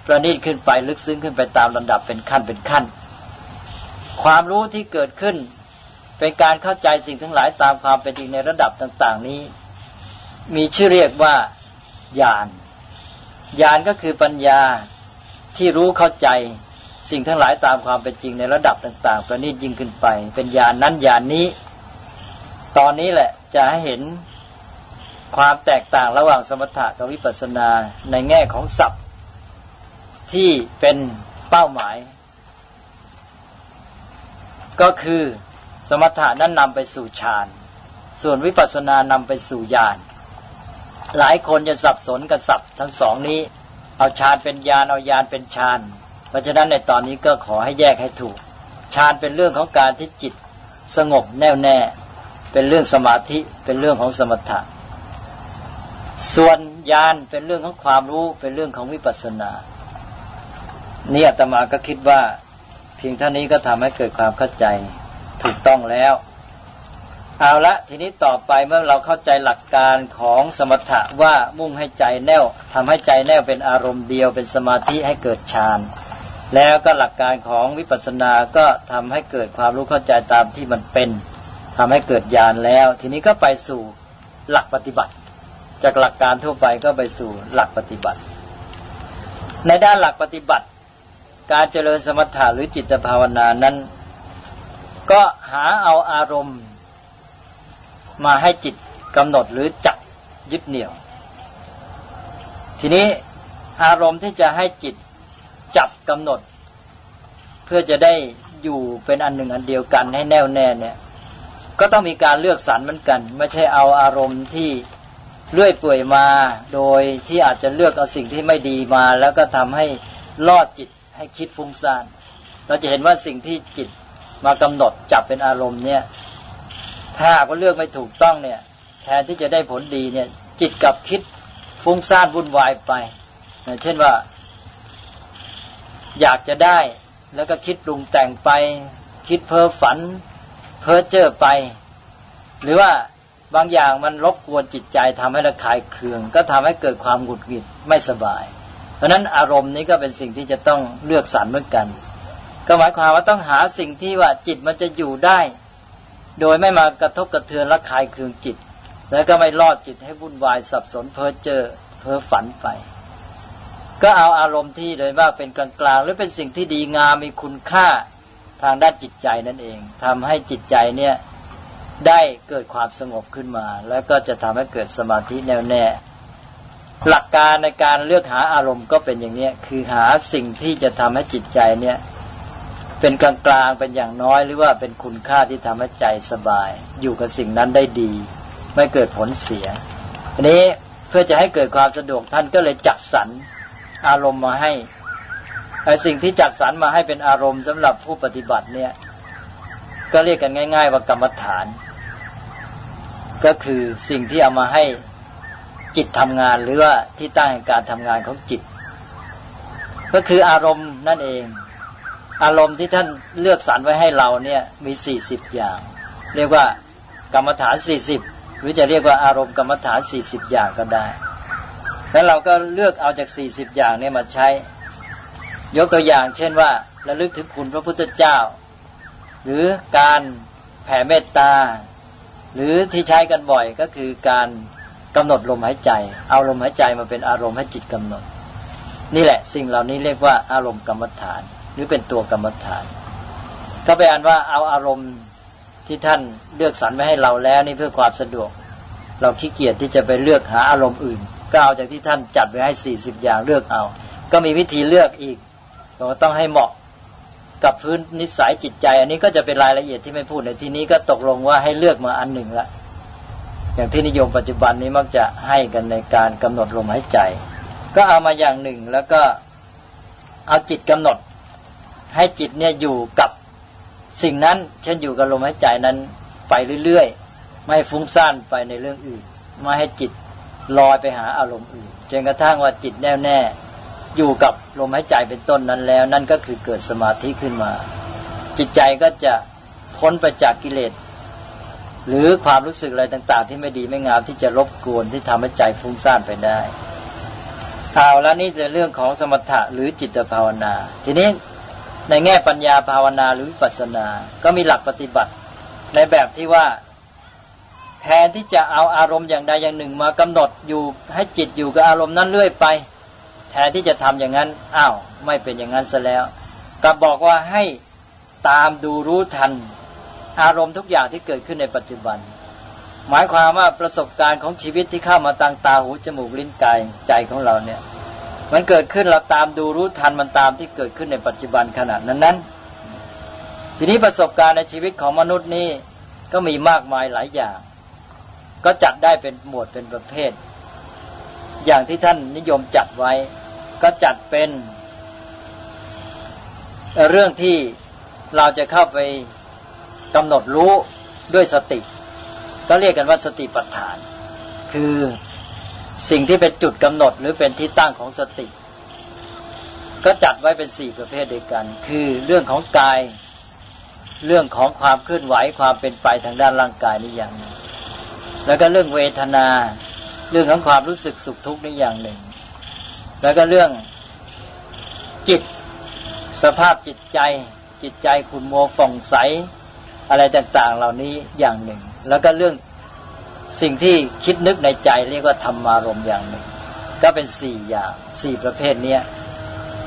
ประณีตขึ้นไปลึกซึ้งขึ้นไปตามลำดับเป็นขั้นเป็นขั้น ความรู้ที่เกิดขึ้นเป็นการเข้าใจสิ่งทั้งหลายตามความเป็นจริงในระดับต่าง ๆ นี้ มีชื่อเรียกว่าญาณญาณก็คือปัญญาที่รู้เข้าใจ สิ่งทั้งหลายตามความเป็นจริงในระดับต่าง ๆ ประณีตยิ่งขึ้นไป เป็นญาณนนั้นญาณนนี้ ตอนนี้แหละจะให้เห็นความแตกต่างระหว่างสมถะกับวิปัสสนาในแง่ของศัพท์ ที่เป็นเป้าหมาย ก็คือสมถะนั้นนำไปสู่ฌาน ส่วนวิปัสสนานำไปสู่ญาณ หลายคนจะสับสนกับศัพท์ทั้งสองนี้ เอาฌานเป็นญาณเอาญาณเป็นฌาน ราะฉะนั้นในตอนนี้ก็ขอให้แยกให้ถูกฌานเป็นเรื่องของการที่จิตสงบแน่วแน่ เป็นเรื่องสมาธิเป็นเรื่องของสมถะ ส่วนญาณเป็นเรื่องของความรู้เป็นเรื่องของวิปัสสนานี่อาตมาก็คิดว่า เพียงเท่านี้ก็ทำให้เกิดความเข้าใจถูกต้องแล้ว เอาละทีนี้ต่อไปเมื่อเราเข้าใจหลักการของสมถะว่ามุ่งให้ใจแน่วทำให้ใจแน่วเป็นอารมณ์เดียวเป็นสมาธิให้เกิดฌาน แล้วก็หลักการของวิปัสสนาก็ทำให้เกิดความรู้เข้าใจตามที่มันเป็นทำให้เกิดญาณแล้ว ทีนี้ก็ไปสู่หลักปฏิบัติ จากหลักการทั่วไปก็ไปสู่หลักปฏิบัติ ในด้านหลักปฏิบัติ การเจริญสมถะหรือจิตภาวนานั้น ก็หาเอาอารมณ์ มาให้จิตกำหนดหรือจับยึดเหนี่ยว ทีนี้อารมณ์ที่จะให้จิต จับกำหนด เพื่อจะได้อยู่เป็นอันหนึ่งอันเดียวกันให้แน่วแน่เนี่ย ก็ต้องมีการเลือกสรรเหมือนกัน ไม่ใช่เอาอารมณ์ที่เลื่อยเปื่อยมา โดยที่อาจจะเลือกเอาสิ่งที่ไม่ดีมา แล้วก็ทำให้ลอดจิตให้คิดฟุ้งซ่านเราจะเห็นว่าสิ่งที่จิตมากำหนดจับเป็นอารมณ์เนี่ย ถ้าก็เลือกไม่ถูกต้องเนี่ย แทนที่จะได้ผลดีเนี่ย จิตกับคิดฟุ้งซ่านวุ่นวายไป เช่นว่า อยากจะได้ แล้วก็คิดปรุงแต่งไป คิดเพ้อฝัน เพ้อเจ้อไป หรือว่าบางอย่างมันรบกวนจิตใจทำให้ระคายเคือง ก็ทำให้เกิดความหงุดหงิดไม่สบาย เพราะนั้นอารมณ์นี้ก็เป็นสิ่งที่จะต้องเลือกสรรเหมือนกัน ก็หมายความว่าต้องหาสิ่งที่ว่าจิตมันจะอยู่ได้ โดยไม่มากระทบกระเทือนระคายเคืองจิต แล้วก็ไม่ลอดจิตให้วุ่นวายสับสนเพ้อเจ้อเพ้อฝันไป ก็เอาอารมณ์ที่โดยว่าเป็นกลางๆ หรือเป็นสิ่งที่ดีงามมีคุณค่าทางด้านจิตใจนั่นเองทำให้จิตใจเนี่ยได้เกิดความสงบขึ้นมา แล้วก็จะทำให้เกิดสมาธิแน่วแน่ หลักการในการเลือกหาอารมณ์ก็เป็นอย่างนี้คือหาสิ่งที่จะทำให้จิตใจเนี่ยเป็นกลางๆเป็นอย่างน้อยหรือว่าเป็นคุณค่าที่ทำให้ใจสบาย อยู่กับสิ่งนั้นได้ดี ไม่เกิดผลเสียอันนี้เพื่อจะให้เกิดความสะดวกท่านก็เลยจัดสรร อารมณ์มาให้ไอสิ่งที่จัดสรรมาให้เป็นอารมณ์สำหรับผู้ปฏิบัติเนี่ย ก็เรียกกันง่าย ๆ ว่ากรรมฐาน ก็คือสิ่งที่เอามาให้จิตทำงานหรือว่าที่ตั้งการทำงานของจิต ก็คืออารมณ์นั่นเอง อารมณ์ที่ท่านเลือกสรรไว้ให้เราเนี่ยมีสี่สิบอย่าง เรียกว่ากรรมฐานสี่สิบหรือจะเรียกว่าอารมณ์กรรมฐานสี่สิบอย่างก็ได้ แล้วเราก็เลือกเอาจากสี่สิบอย่างนี้มาใช้ ยกตัวอย่าง เช่นว่าระลึกถึงคุณพระพุทธเจ้า หรือการแผ่เมตตา หรือที่ใช้กันบ่อยก็คือการกำหนดลมหายใจ เอาลมหายใจมาเป็นอารมณ์ให้จิตกำหนด นี่แหละสิ่งเหล่านี้เรียกว่าอารมณ์กรรมฐาน หรือเป็นตัวกรรมฐาน ก็ไปอ่านว่าเอาอารมณ์ที่ท่านเลือกสรรไว้ให้เราแล้วนี่เพื่อความสะดวก เราขี้เกียจที่จะไปเลือกหาอารมณ์อื่น ก็เอาจากที่ท่านจัดไว้ให้สี่สิบอย่างเลือกเอา ก็มีวิธีเลือกอีกเราต้องให้เหมาะกับพื้นนิสัยจิตใจ อันนี้ก็จะเป็นรายละเอียดที่ไม่พูดในที่นี้ก็ตกลงว่าให้เลือกมาอันหนึ่งละอย่างที่นิยมปัจจุบันนี้มักจะให้กันในการกำหนดลมหายใจ ก็เอามาอย่างหนึ่งแล้วก็เอาจิตกำหนด ให้จิตเนี่ยอยู่กับสิ่งนั้นเช่นอยู่กับลมหายใจนั้นไปเรื่อยๆ ไม่ฟุ้งซ่านไปในเรื่องอื่น ไม่ให้จิต ลอยไปหาอารมณ์อื่นจนกระทั่งว่าจิตแน่วแน่อยู่กับลมหายใจเป็นต้นนั้นแล้ว นั่นก็คือเกิดสมาธิขึ้นมา จิตใจก็จะพ้นไปจากกิเลสหรือความรู้สึกอะไรต่าง ๆ ที่ไม่ดีไม่งามที่จะรบกวนที่ทำให้ใจฟุ้งซ่านไปได้เอาแล้วนี่จะเรื่องของสมถะหรือจิตภาวนา ทีนี้ในแง่ปัญญาภาวนาหรือปัสนา ก็มีหลักปฏิบัติ ในแบบที่ว่า ทนที่จะเอาอารมณ์อย่างใดอย่างหนึ่งมากำหนดอยู่ให้จิตอยู่กับอารมณ์นั้นเรื่อยไป แทนที่จะทำอย่างนั้นอ้าวไม่เป็นอย่างนั้นซะแล้วกับบอกว่าให้ตามดูรู้ทัน อารมณ์ทุกอย่างที่เกิดขึ้นในปัจจุบัน หมายความว่าประสบการณ์ของชีวิตที่เข้ามาตังตาหูจมูกลิ้นกายใจของเราเนี่ยมันเกิดขึ้นเราตามดูรู้ทันมันตามที่เกิดขึ้นในปัจจุบันขณะนั้นนั้นทีนี้ประสบการณ์ในชีวิตของมนุษย์นี่ก็มีมากมายหลายอย่าง ก็จัดได้เป็นหมวดเป็นประเภท อย่างที่ท่านนิยมจัดไว้ ก็จัดเป็น เรื่องที่เราจะเข้าไปกำหนดรู้ด้วยสติ ก็เรียกกันว่าสติปัฏฐาน คือสิ่งที่เป็นจุดกำหนดหรือเป็นที่ตั้งของสติ ก็จัดไว้เป็นสี่ประเภทเดียวกัน คือเรื่องของกาย เรื่องของความเคลื่อนไหวความเป็นไปทางด้านร่างกายนี่อย่างหนึ่ง แล้วก็เรื่องเวทนา เรื่องของความรู้สึกสุขทุกข์นี่อย่างหนึ่ง แล้วก็เรื่องจิต สภาพจิตใจ จิตใจคุณโมฟ่องใส อะไรต่าง ๆ เหล่านี้อย่างหนึ่ง แล้วก็เรื่องสิ่งที่คิดนึกในใจเรียกว่าธรรมารมอย่างหนึ่ง ก็เป็นสี่อย่างสี่ประเภทเนี้ย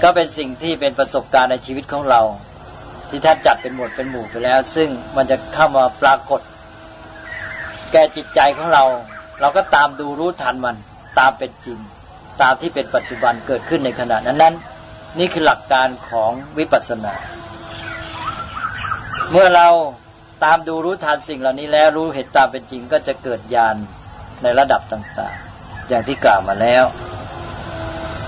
ก็เป็นสิ่งที่เป็นประสบการณ์ในชีวิตของเรา ที่ท่านจัดเป็นหมวดเป็นหมู่ไปแล้ว ซึ่งมันจะเข้ามาปรากฏ แก่จิตใจของเรา เราก็ตามดูรู้ทันมัน ตามเป็นจริง ตามที่เป็นปัจจุบันเกิดขึ้นในขณะนั้นนั้นนี่คือหลักการของวิปัสสนา เมื่อเราตามดูรู้ทันสิ่งเหล่านี้แล้วรู้เหตุตามเป็นจริงก็จะเกิดญาณในระดับต่างๆ อย่างที่กล่าวมาแล้ว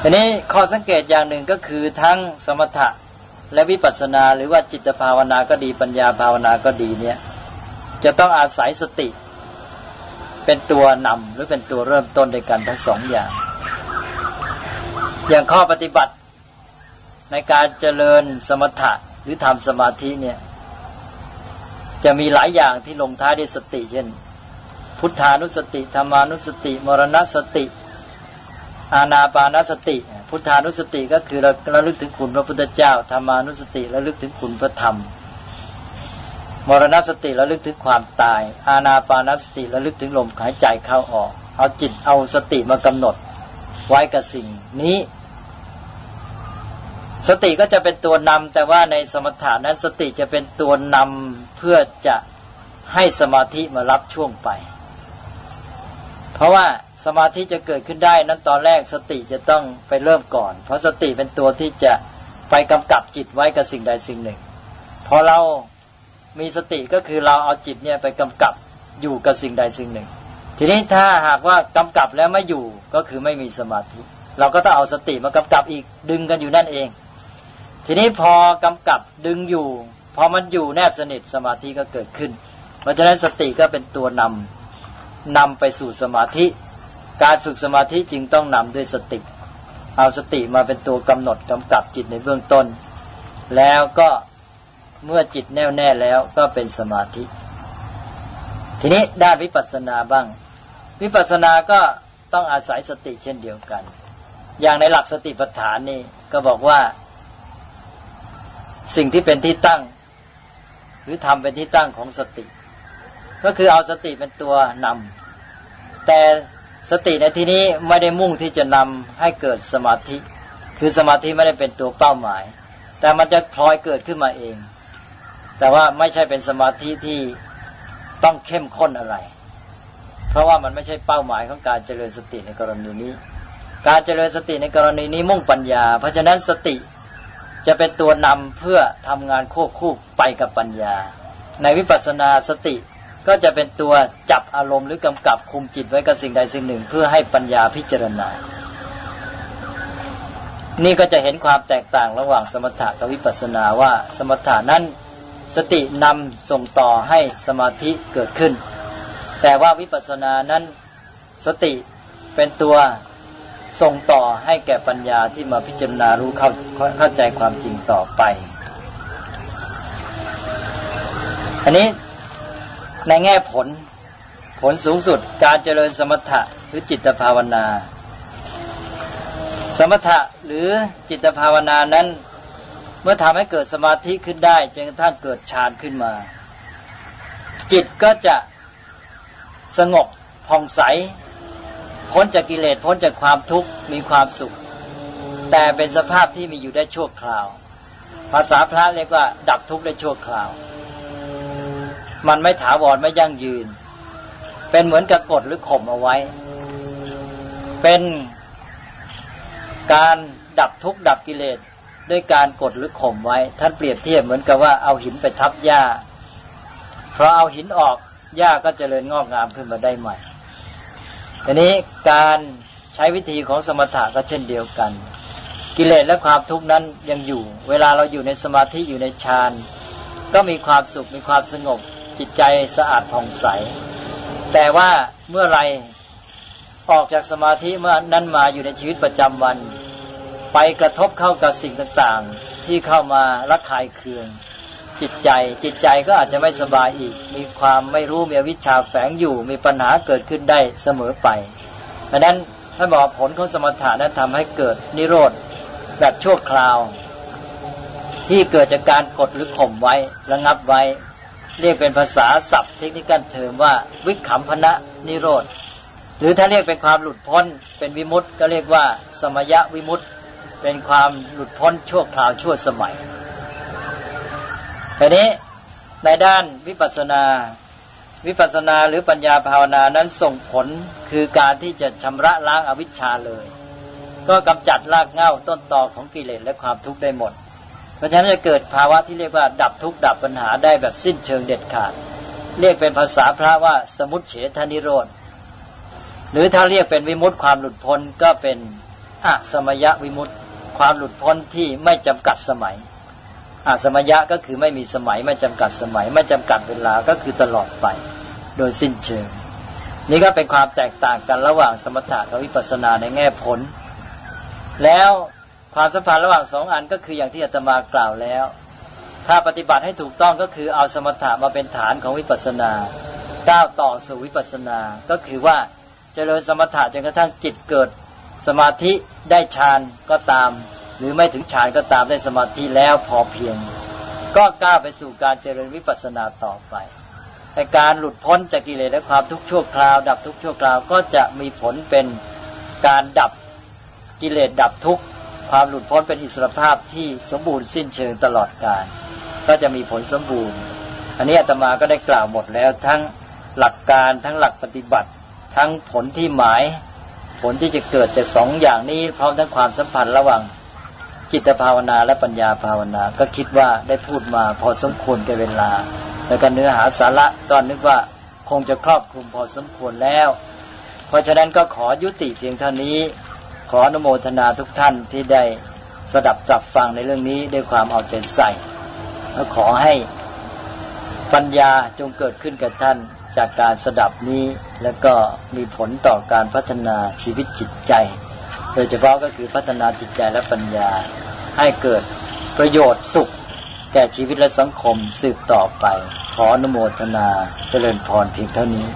ทีนี้ข้อสังเกตอย่างหนึ่งก็คือทั้งสมถะและวิปัสสนา หรือว่าจิตภาวนาก็ดีปัญญาภาวนาก็ดีเนี่ยจะต้องอาศัยสติ เป็นตัวนำหรือเป็นตัวเริ่มต้นในการทั้งสองอย่าง อย่างข้อปฏิบัติในการเจริญสมถะหรือทำสมาธิเนี่ย จะมีหลายอย่างที่ลงท้ายด้วยสติเช่น พุทธานุสติธรรมานุสติ มรณสติ อาณาปานสติ พุทธานุสติก็คือเราระลึกถึงคุณพระพุทธเจ้าธรรมานุสติระลึกถึงคุณพระธรรม มรณสติระลึกถึงความตาย อาณาปานสติระลึกถึงลมหายใจเข้าออก เอาจิตเอาสติมากำหนด ไว้กับสิ่งนี้ สติก็จะเป็นตัวนำแต่ว่าในสมถานั้นสติจะเป็นตัวนำเพื่อจะให้สมาธิมารับช่วงไป เพราะว่าสมาธิจะเกิดขึ้นได้นั้นตอนแรกสติจะต้องไปเริ่มก่อน เพราะสติเป็นตัวที่จะไปกำกับจิตไว้กับสิ่งใดสิ่งหนึ่งพอเรา มีสติก็คือเราเอาจิตเนี่ยไปกำกับอยู่กับสิ่งใดสิ่งหนึ่ง ทีนี้ถ้าหากว่ากำกับแล้วไม่อยู่ก็คือไม่มีสมาธิ เราก็ต้องเอาสติมากำกับอีกดึงกันอยู่นั่นเอง ทีนี้พอกำกับดึงอยู่ พอมันอยู่แนบสนิทสมาธิก็เกิดขึ้น เพราะฉะนั้นสติก็เป็นตัวนำนำไปสู่สมาธิ การฝึกสมาธิจึงต้องนำด้วยสติ เอาสติมาเป็นตัวกำหนดกำกับจิตในเบื้องต้น แล้วก็ เมื่อจิตแน่วแน่แล้วก็เป็นสมาธิ ทีนี้ด้านวิปัสสนาบ้าง วิปัสสนาก็ต้องอาศัยสติเช่นเดียวกัน อย่างในหลักสติปัฏฐานนี่ก็บอกว่า สิ่งที่เป็นที่ตั้ง หรือทำเป็นที่ตั้งของสติ ก็คือเอาสติเป็นตัวนำแต่สติในที่นี้ไม่ได้มุ่งที่จะนำให้เกิดสมาธิ คือสมาธิไม่ได้เป็นตัวเป้าหมาย แต่มันจะพลอยเกิดขึ้นมาเอง แต่ว่าไม่ใช่เป็นสมาธิที่ต้องเข้มข้นอะไร เพราะว่ามันไม่ใช่เป้าหมายของการเจริญสติในกรณีนี้ การเจริญสติในกรณีนี้มุ่งปัญญา เพราะฉะนั้นสติจะเป็นตัวนำเพื่อทำงานควบคู่ไปกับปัญญา ในวิปัสสนาสติก็จะเป็นตัวจับอารมณ์หรือกำกับคุมจิตไว้กับสิ่งใดสิ่งหนึ่ง เพื่อให้ปัญญาพิจารณา นี่ก็จะเห็นความแตกต่างระหว่างสมถะกับวิปัสสนาว่าสมถะนั้น สตินำส่งต่อให้สมาธิเกิดขึ้น แต่ว่าวิปัสสนานั้นสติเป็นตัวส่งต่อให้แก่ปัญญาที่มาพิจารณารู้เข้าเข้าใจความจริงต่อไป อันนี้ในแง่ผลผลสูงสุดการเจริญสมถะหรือจิตภาวนา สมถะหรือจิตภาวนานั้น เมื่อทำให้เกิดสมาธิขึ้นได้จนกระทั่งเกิดฌานขึ้นมา จิตก็จะสงบผ่องใส พ้นจากกิเลสพ้นจากความทุกข์มีความสุข แต่เป็นสภาพที่มีอยู่ได้ชั่วคราว ภาษาพระเรียกว่า ดับทุกข์ได้ชั่วคราว มันไม่ถาวรไม่ยั่งยืน เป็นเหมือนกับกดหรือข่มเอาไว้ เป็นการดับทุกข์ดับกิเลส ด้วยการกดหรือข่มไว้ ท่านเปรียบเทียบเหมือนกับว่าเอาหินไปทับหญ้า เพราะเอาหินออกหญ้าก็จเจริญงอกงามขึ้นมาได้ใหม่ทีนี้การใช้วิธีของสมถะก็เช่นเดียวกัน กิเลสและความทุกข์นั้นยังอยู่ เวลาเราอยู่ในสมาธิอยู่ในฌานก็มีความสุขมีความสงบ จิตใจสะอาดผ่องใส แต่ว่าเมื่อไรออกจากสมาธิเมื่อนั้นมาอยู่ในชีวิตประจำวัน ไปกระทบเข้ากับสิ่งต่างๆ ที่เข้ามารักคายเคือง จิตใจจิตใจก็อาจจะไม่สบายอีก มีความไม่รู้มีวิชาแฝงอยู่ มีปัญหาเกิดขึ้นได้เสมอไปเพราะนั้นท่านบอกผลของสมถะนั้นทำให้เกิดนิโรธแบบชั่วคราว ที่เกิดจากการกดหรือข่มไว้ระงับไว้ เรียกเป็นภาษาศัพท์เทคนิคการเทอมว่าวิขำพนะนิโรธหรือถ้าเรียกเป็นความหลุดพ้นเป็นวิมุตต์ก็เรียกว่า สมยะวิมุตต์ เป็นความหลุดพ้นชั่วคราวชั่วสมัยทีนี้ในด้านวิปัสนา วิปัสนาหรือปัญญาภาวนานั้นส่งผลคือการที่จะชำระล้างอวิชชาเลย ก็กำจัดรากเหง้าต้นตอของกิเลสและความทุกข์ได้หมด เพราะฉะนั้นจะเกิดภาวะที่เรียกว่า ดับทุกข์ดับปัญหาได้แบบสิ้นเชิงเด็ดขาด เรียกเป็นภาษาพระว่าสมุตเฉทนิโรธหรือถ้าเรียกเป็นวิมุตติความหลุดพ้นก็เป็นอะสมยะวิมุตติ ความหลุดพ้นที่ไม่จำกัดสมัยอะสมยะก็คือไม่มีสมัยไม่จำกัดสมัย ไม่จำกัดเวลาก็คือตลอดไป โดยสิ้นเชิง นี่ก็เป็นความแตกต่างกันระหว่างสมถะกับวิปัสสนาในแง่ผล แล้วความสัมพันธ์ระหว่างสองอันก็คืออย่างที่อาตมากล่าวแล้ว ถ้าปฏิบัติให้ถูกต้องก็คือเอาสมถะมาเป็นฐานของวิปัสสนาก้าวต่อสู่วิปัสสนา ก็คือว่าเจริญสมถะจนกระทั่งจิตเกิดสมาธิได้ฌานก็ตาม หรือไม่ถึงฌานก็ตามได้สมาธิแล้วพอเพียง ก็ก้าวไปสู่การเจริญวิปัสสนาต่อไปแต่การหลุดพ้นจากกิเลสและความทุกข์ชั่วคราว ดับทุกข์ชั่วคราวก็จะมีผลเป็นการดับกิเลสดับทุกข์ความหลุดพ้นเป็นอิสรภาพที่สมบูรณ์สิ้นเชิงตลอดกาลก็จะมีผลสมบูรณ์ อันนี้อาตมาก็ได้กล่าวหมดแล้วทั้งหลักการทั้งหลักปฏิบัติ ทั้งผลที่หมาย ผลที่จะเกิดจากสองอย่างนี้พร้อมทั้งความสัมพันธ์ระหว่าง จิตภาวนาและปัญญาภาวนา ก็คิดว่าได้พูดมาพอสมควรแก่เวลา แล้วก็เนื้อหาสาระก็นึกว่าคงจะครอบคลุมพอสมควรแล้ว เพราะฉะนั้นก็ขอยุติเพียงเท่านี้ ขออนุโมทนาทุกท่านที่ได้สดับจับฟังในเรื่องนี้ด้วยความเอาใจใส่และขอให้ปัญญาจงเกิดขึ้นกับท่านจากการสดับนี้ แล้วก็มีผลต่อการพัฒนาชีวิตจิตใจ โดยเฉพาะก็คือพัฒนาจิตใจและปัญญา ให้เกิดประโยชน์สุข แก่ชีวิตและสังคมสืบต่อไป ขออนุโมทนาเจริญพรเพียงเท่านี้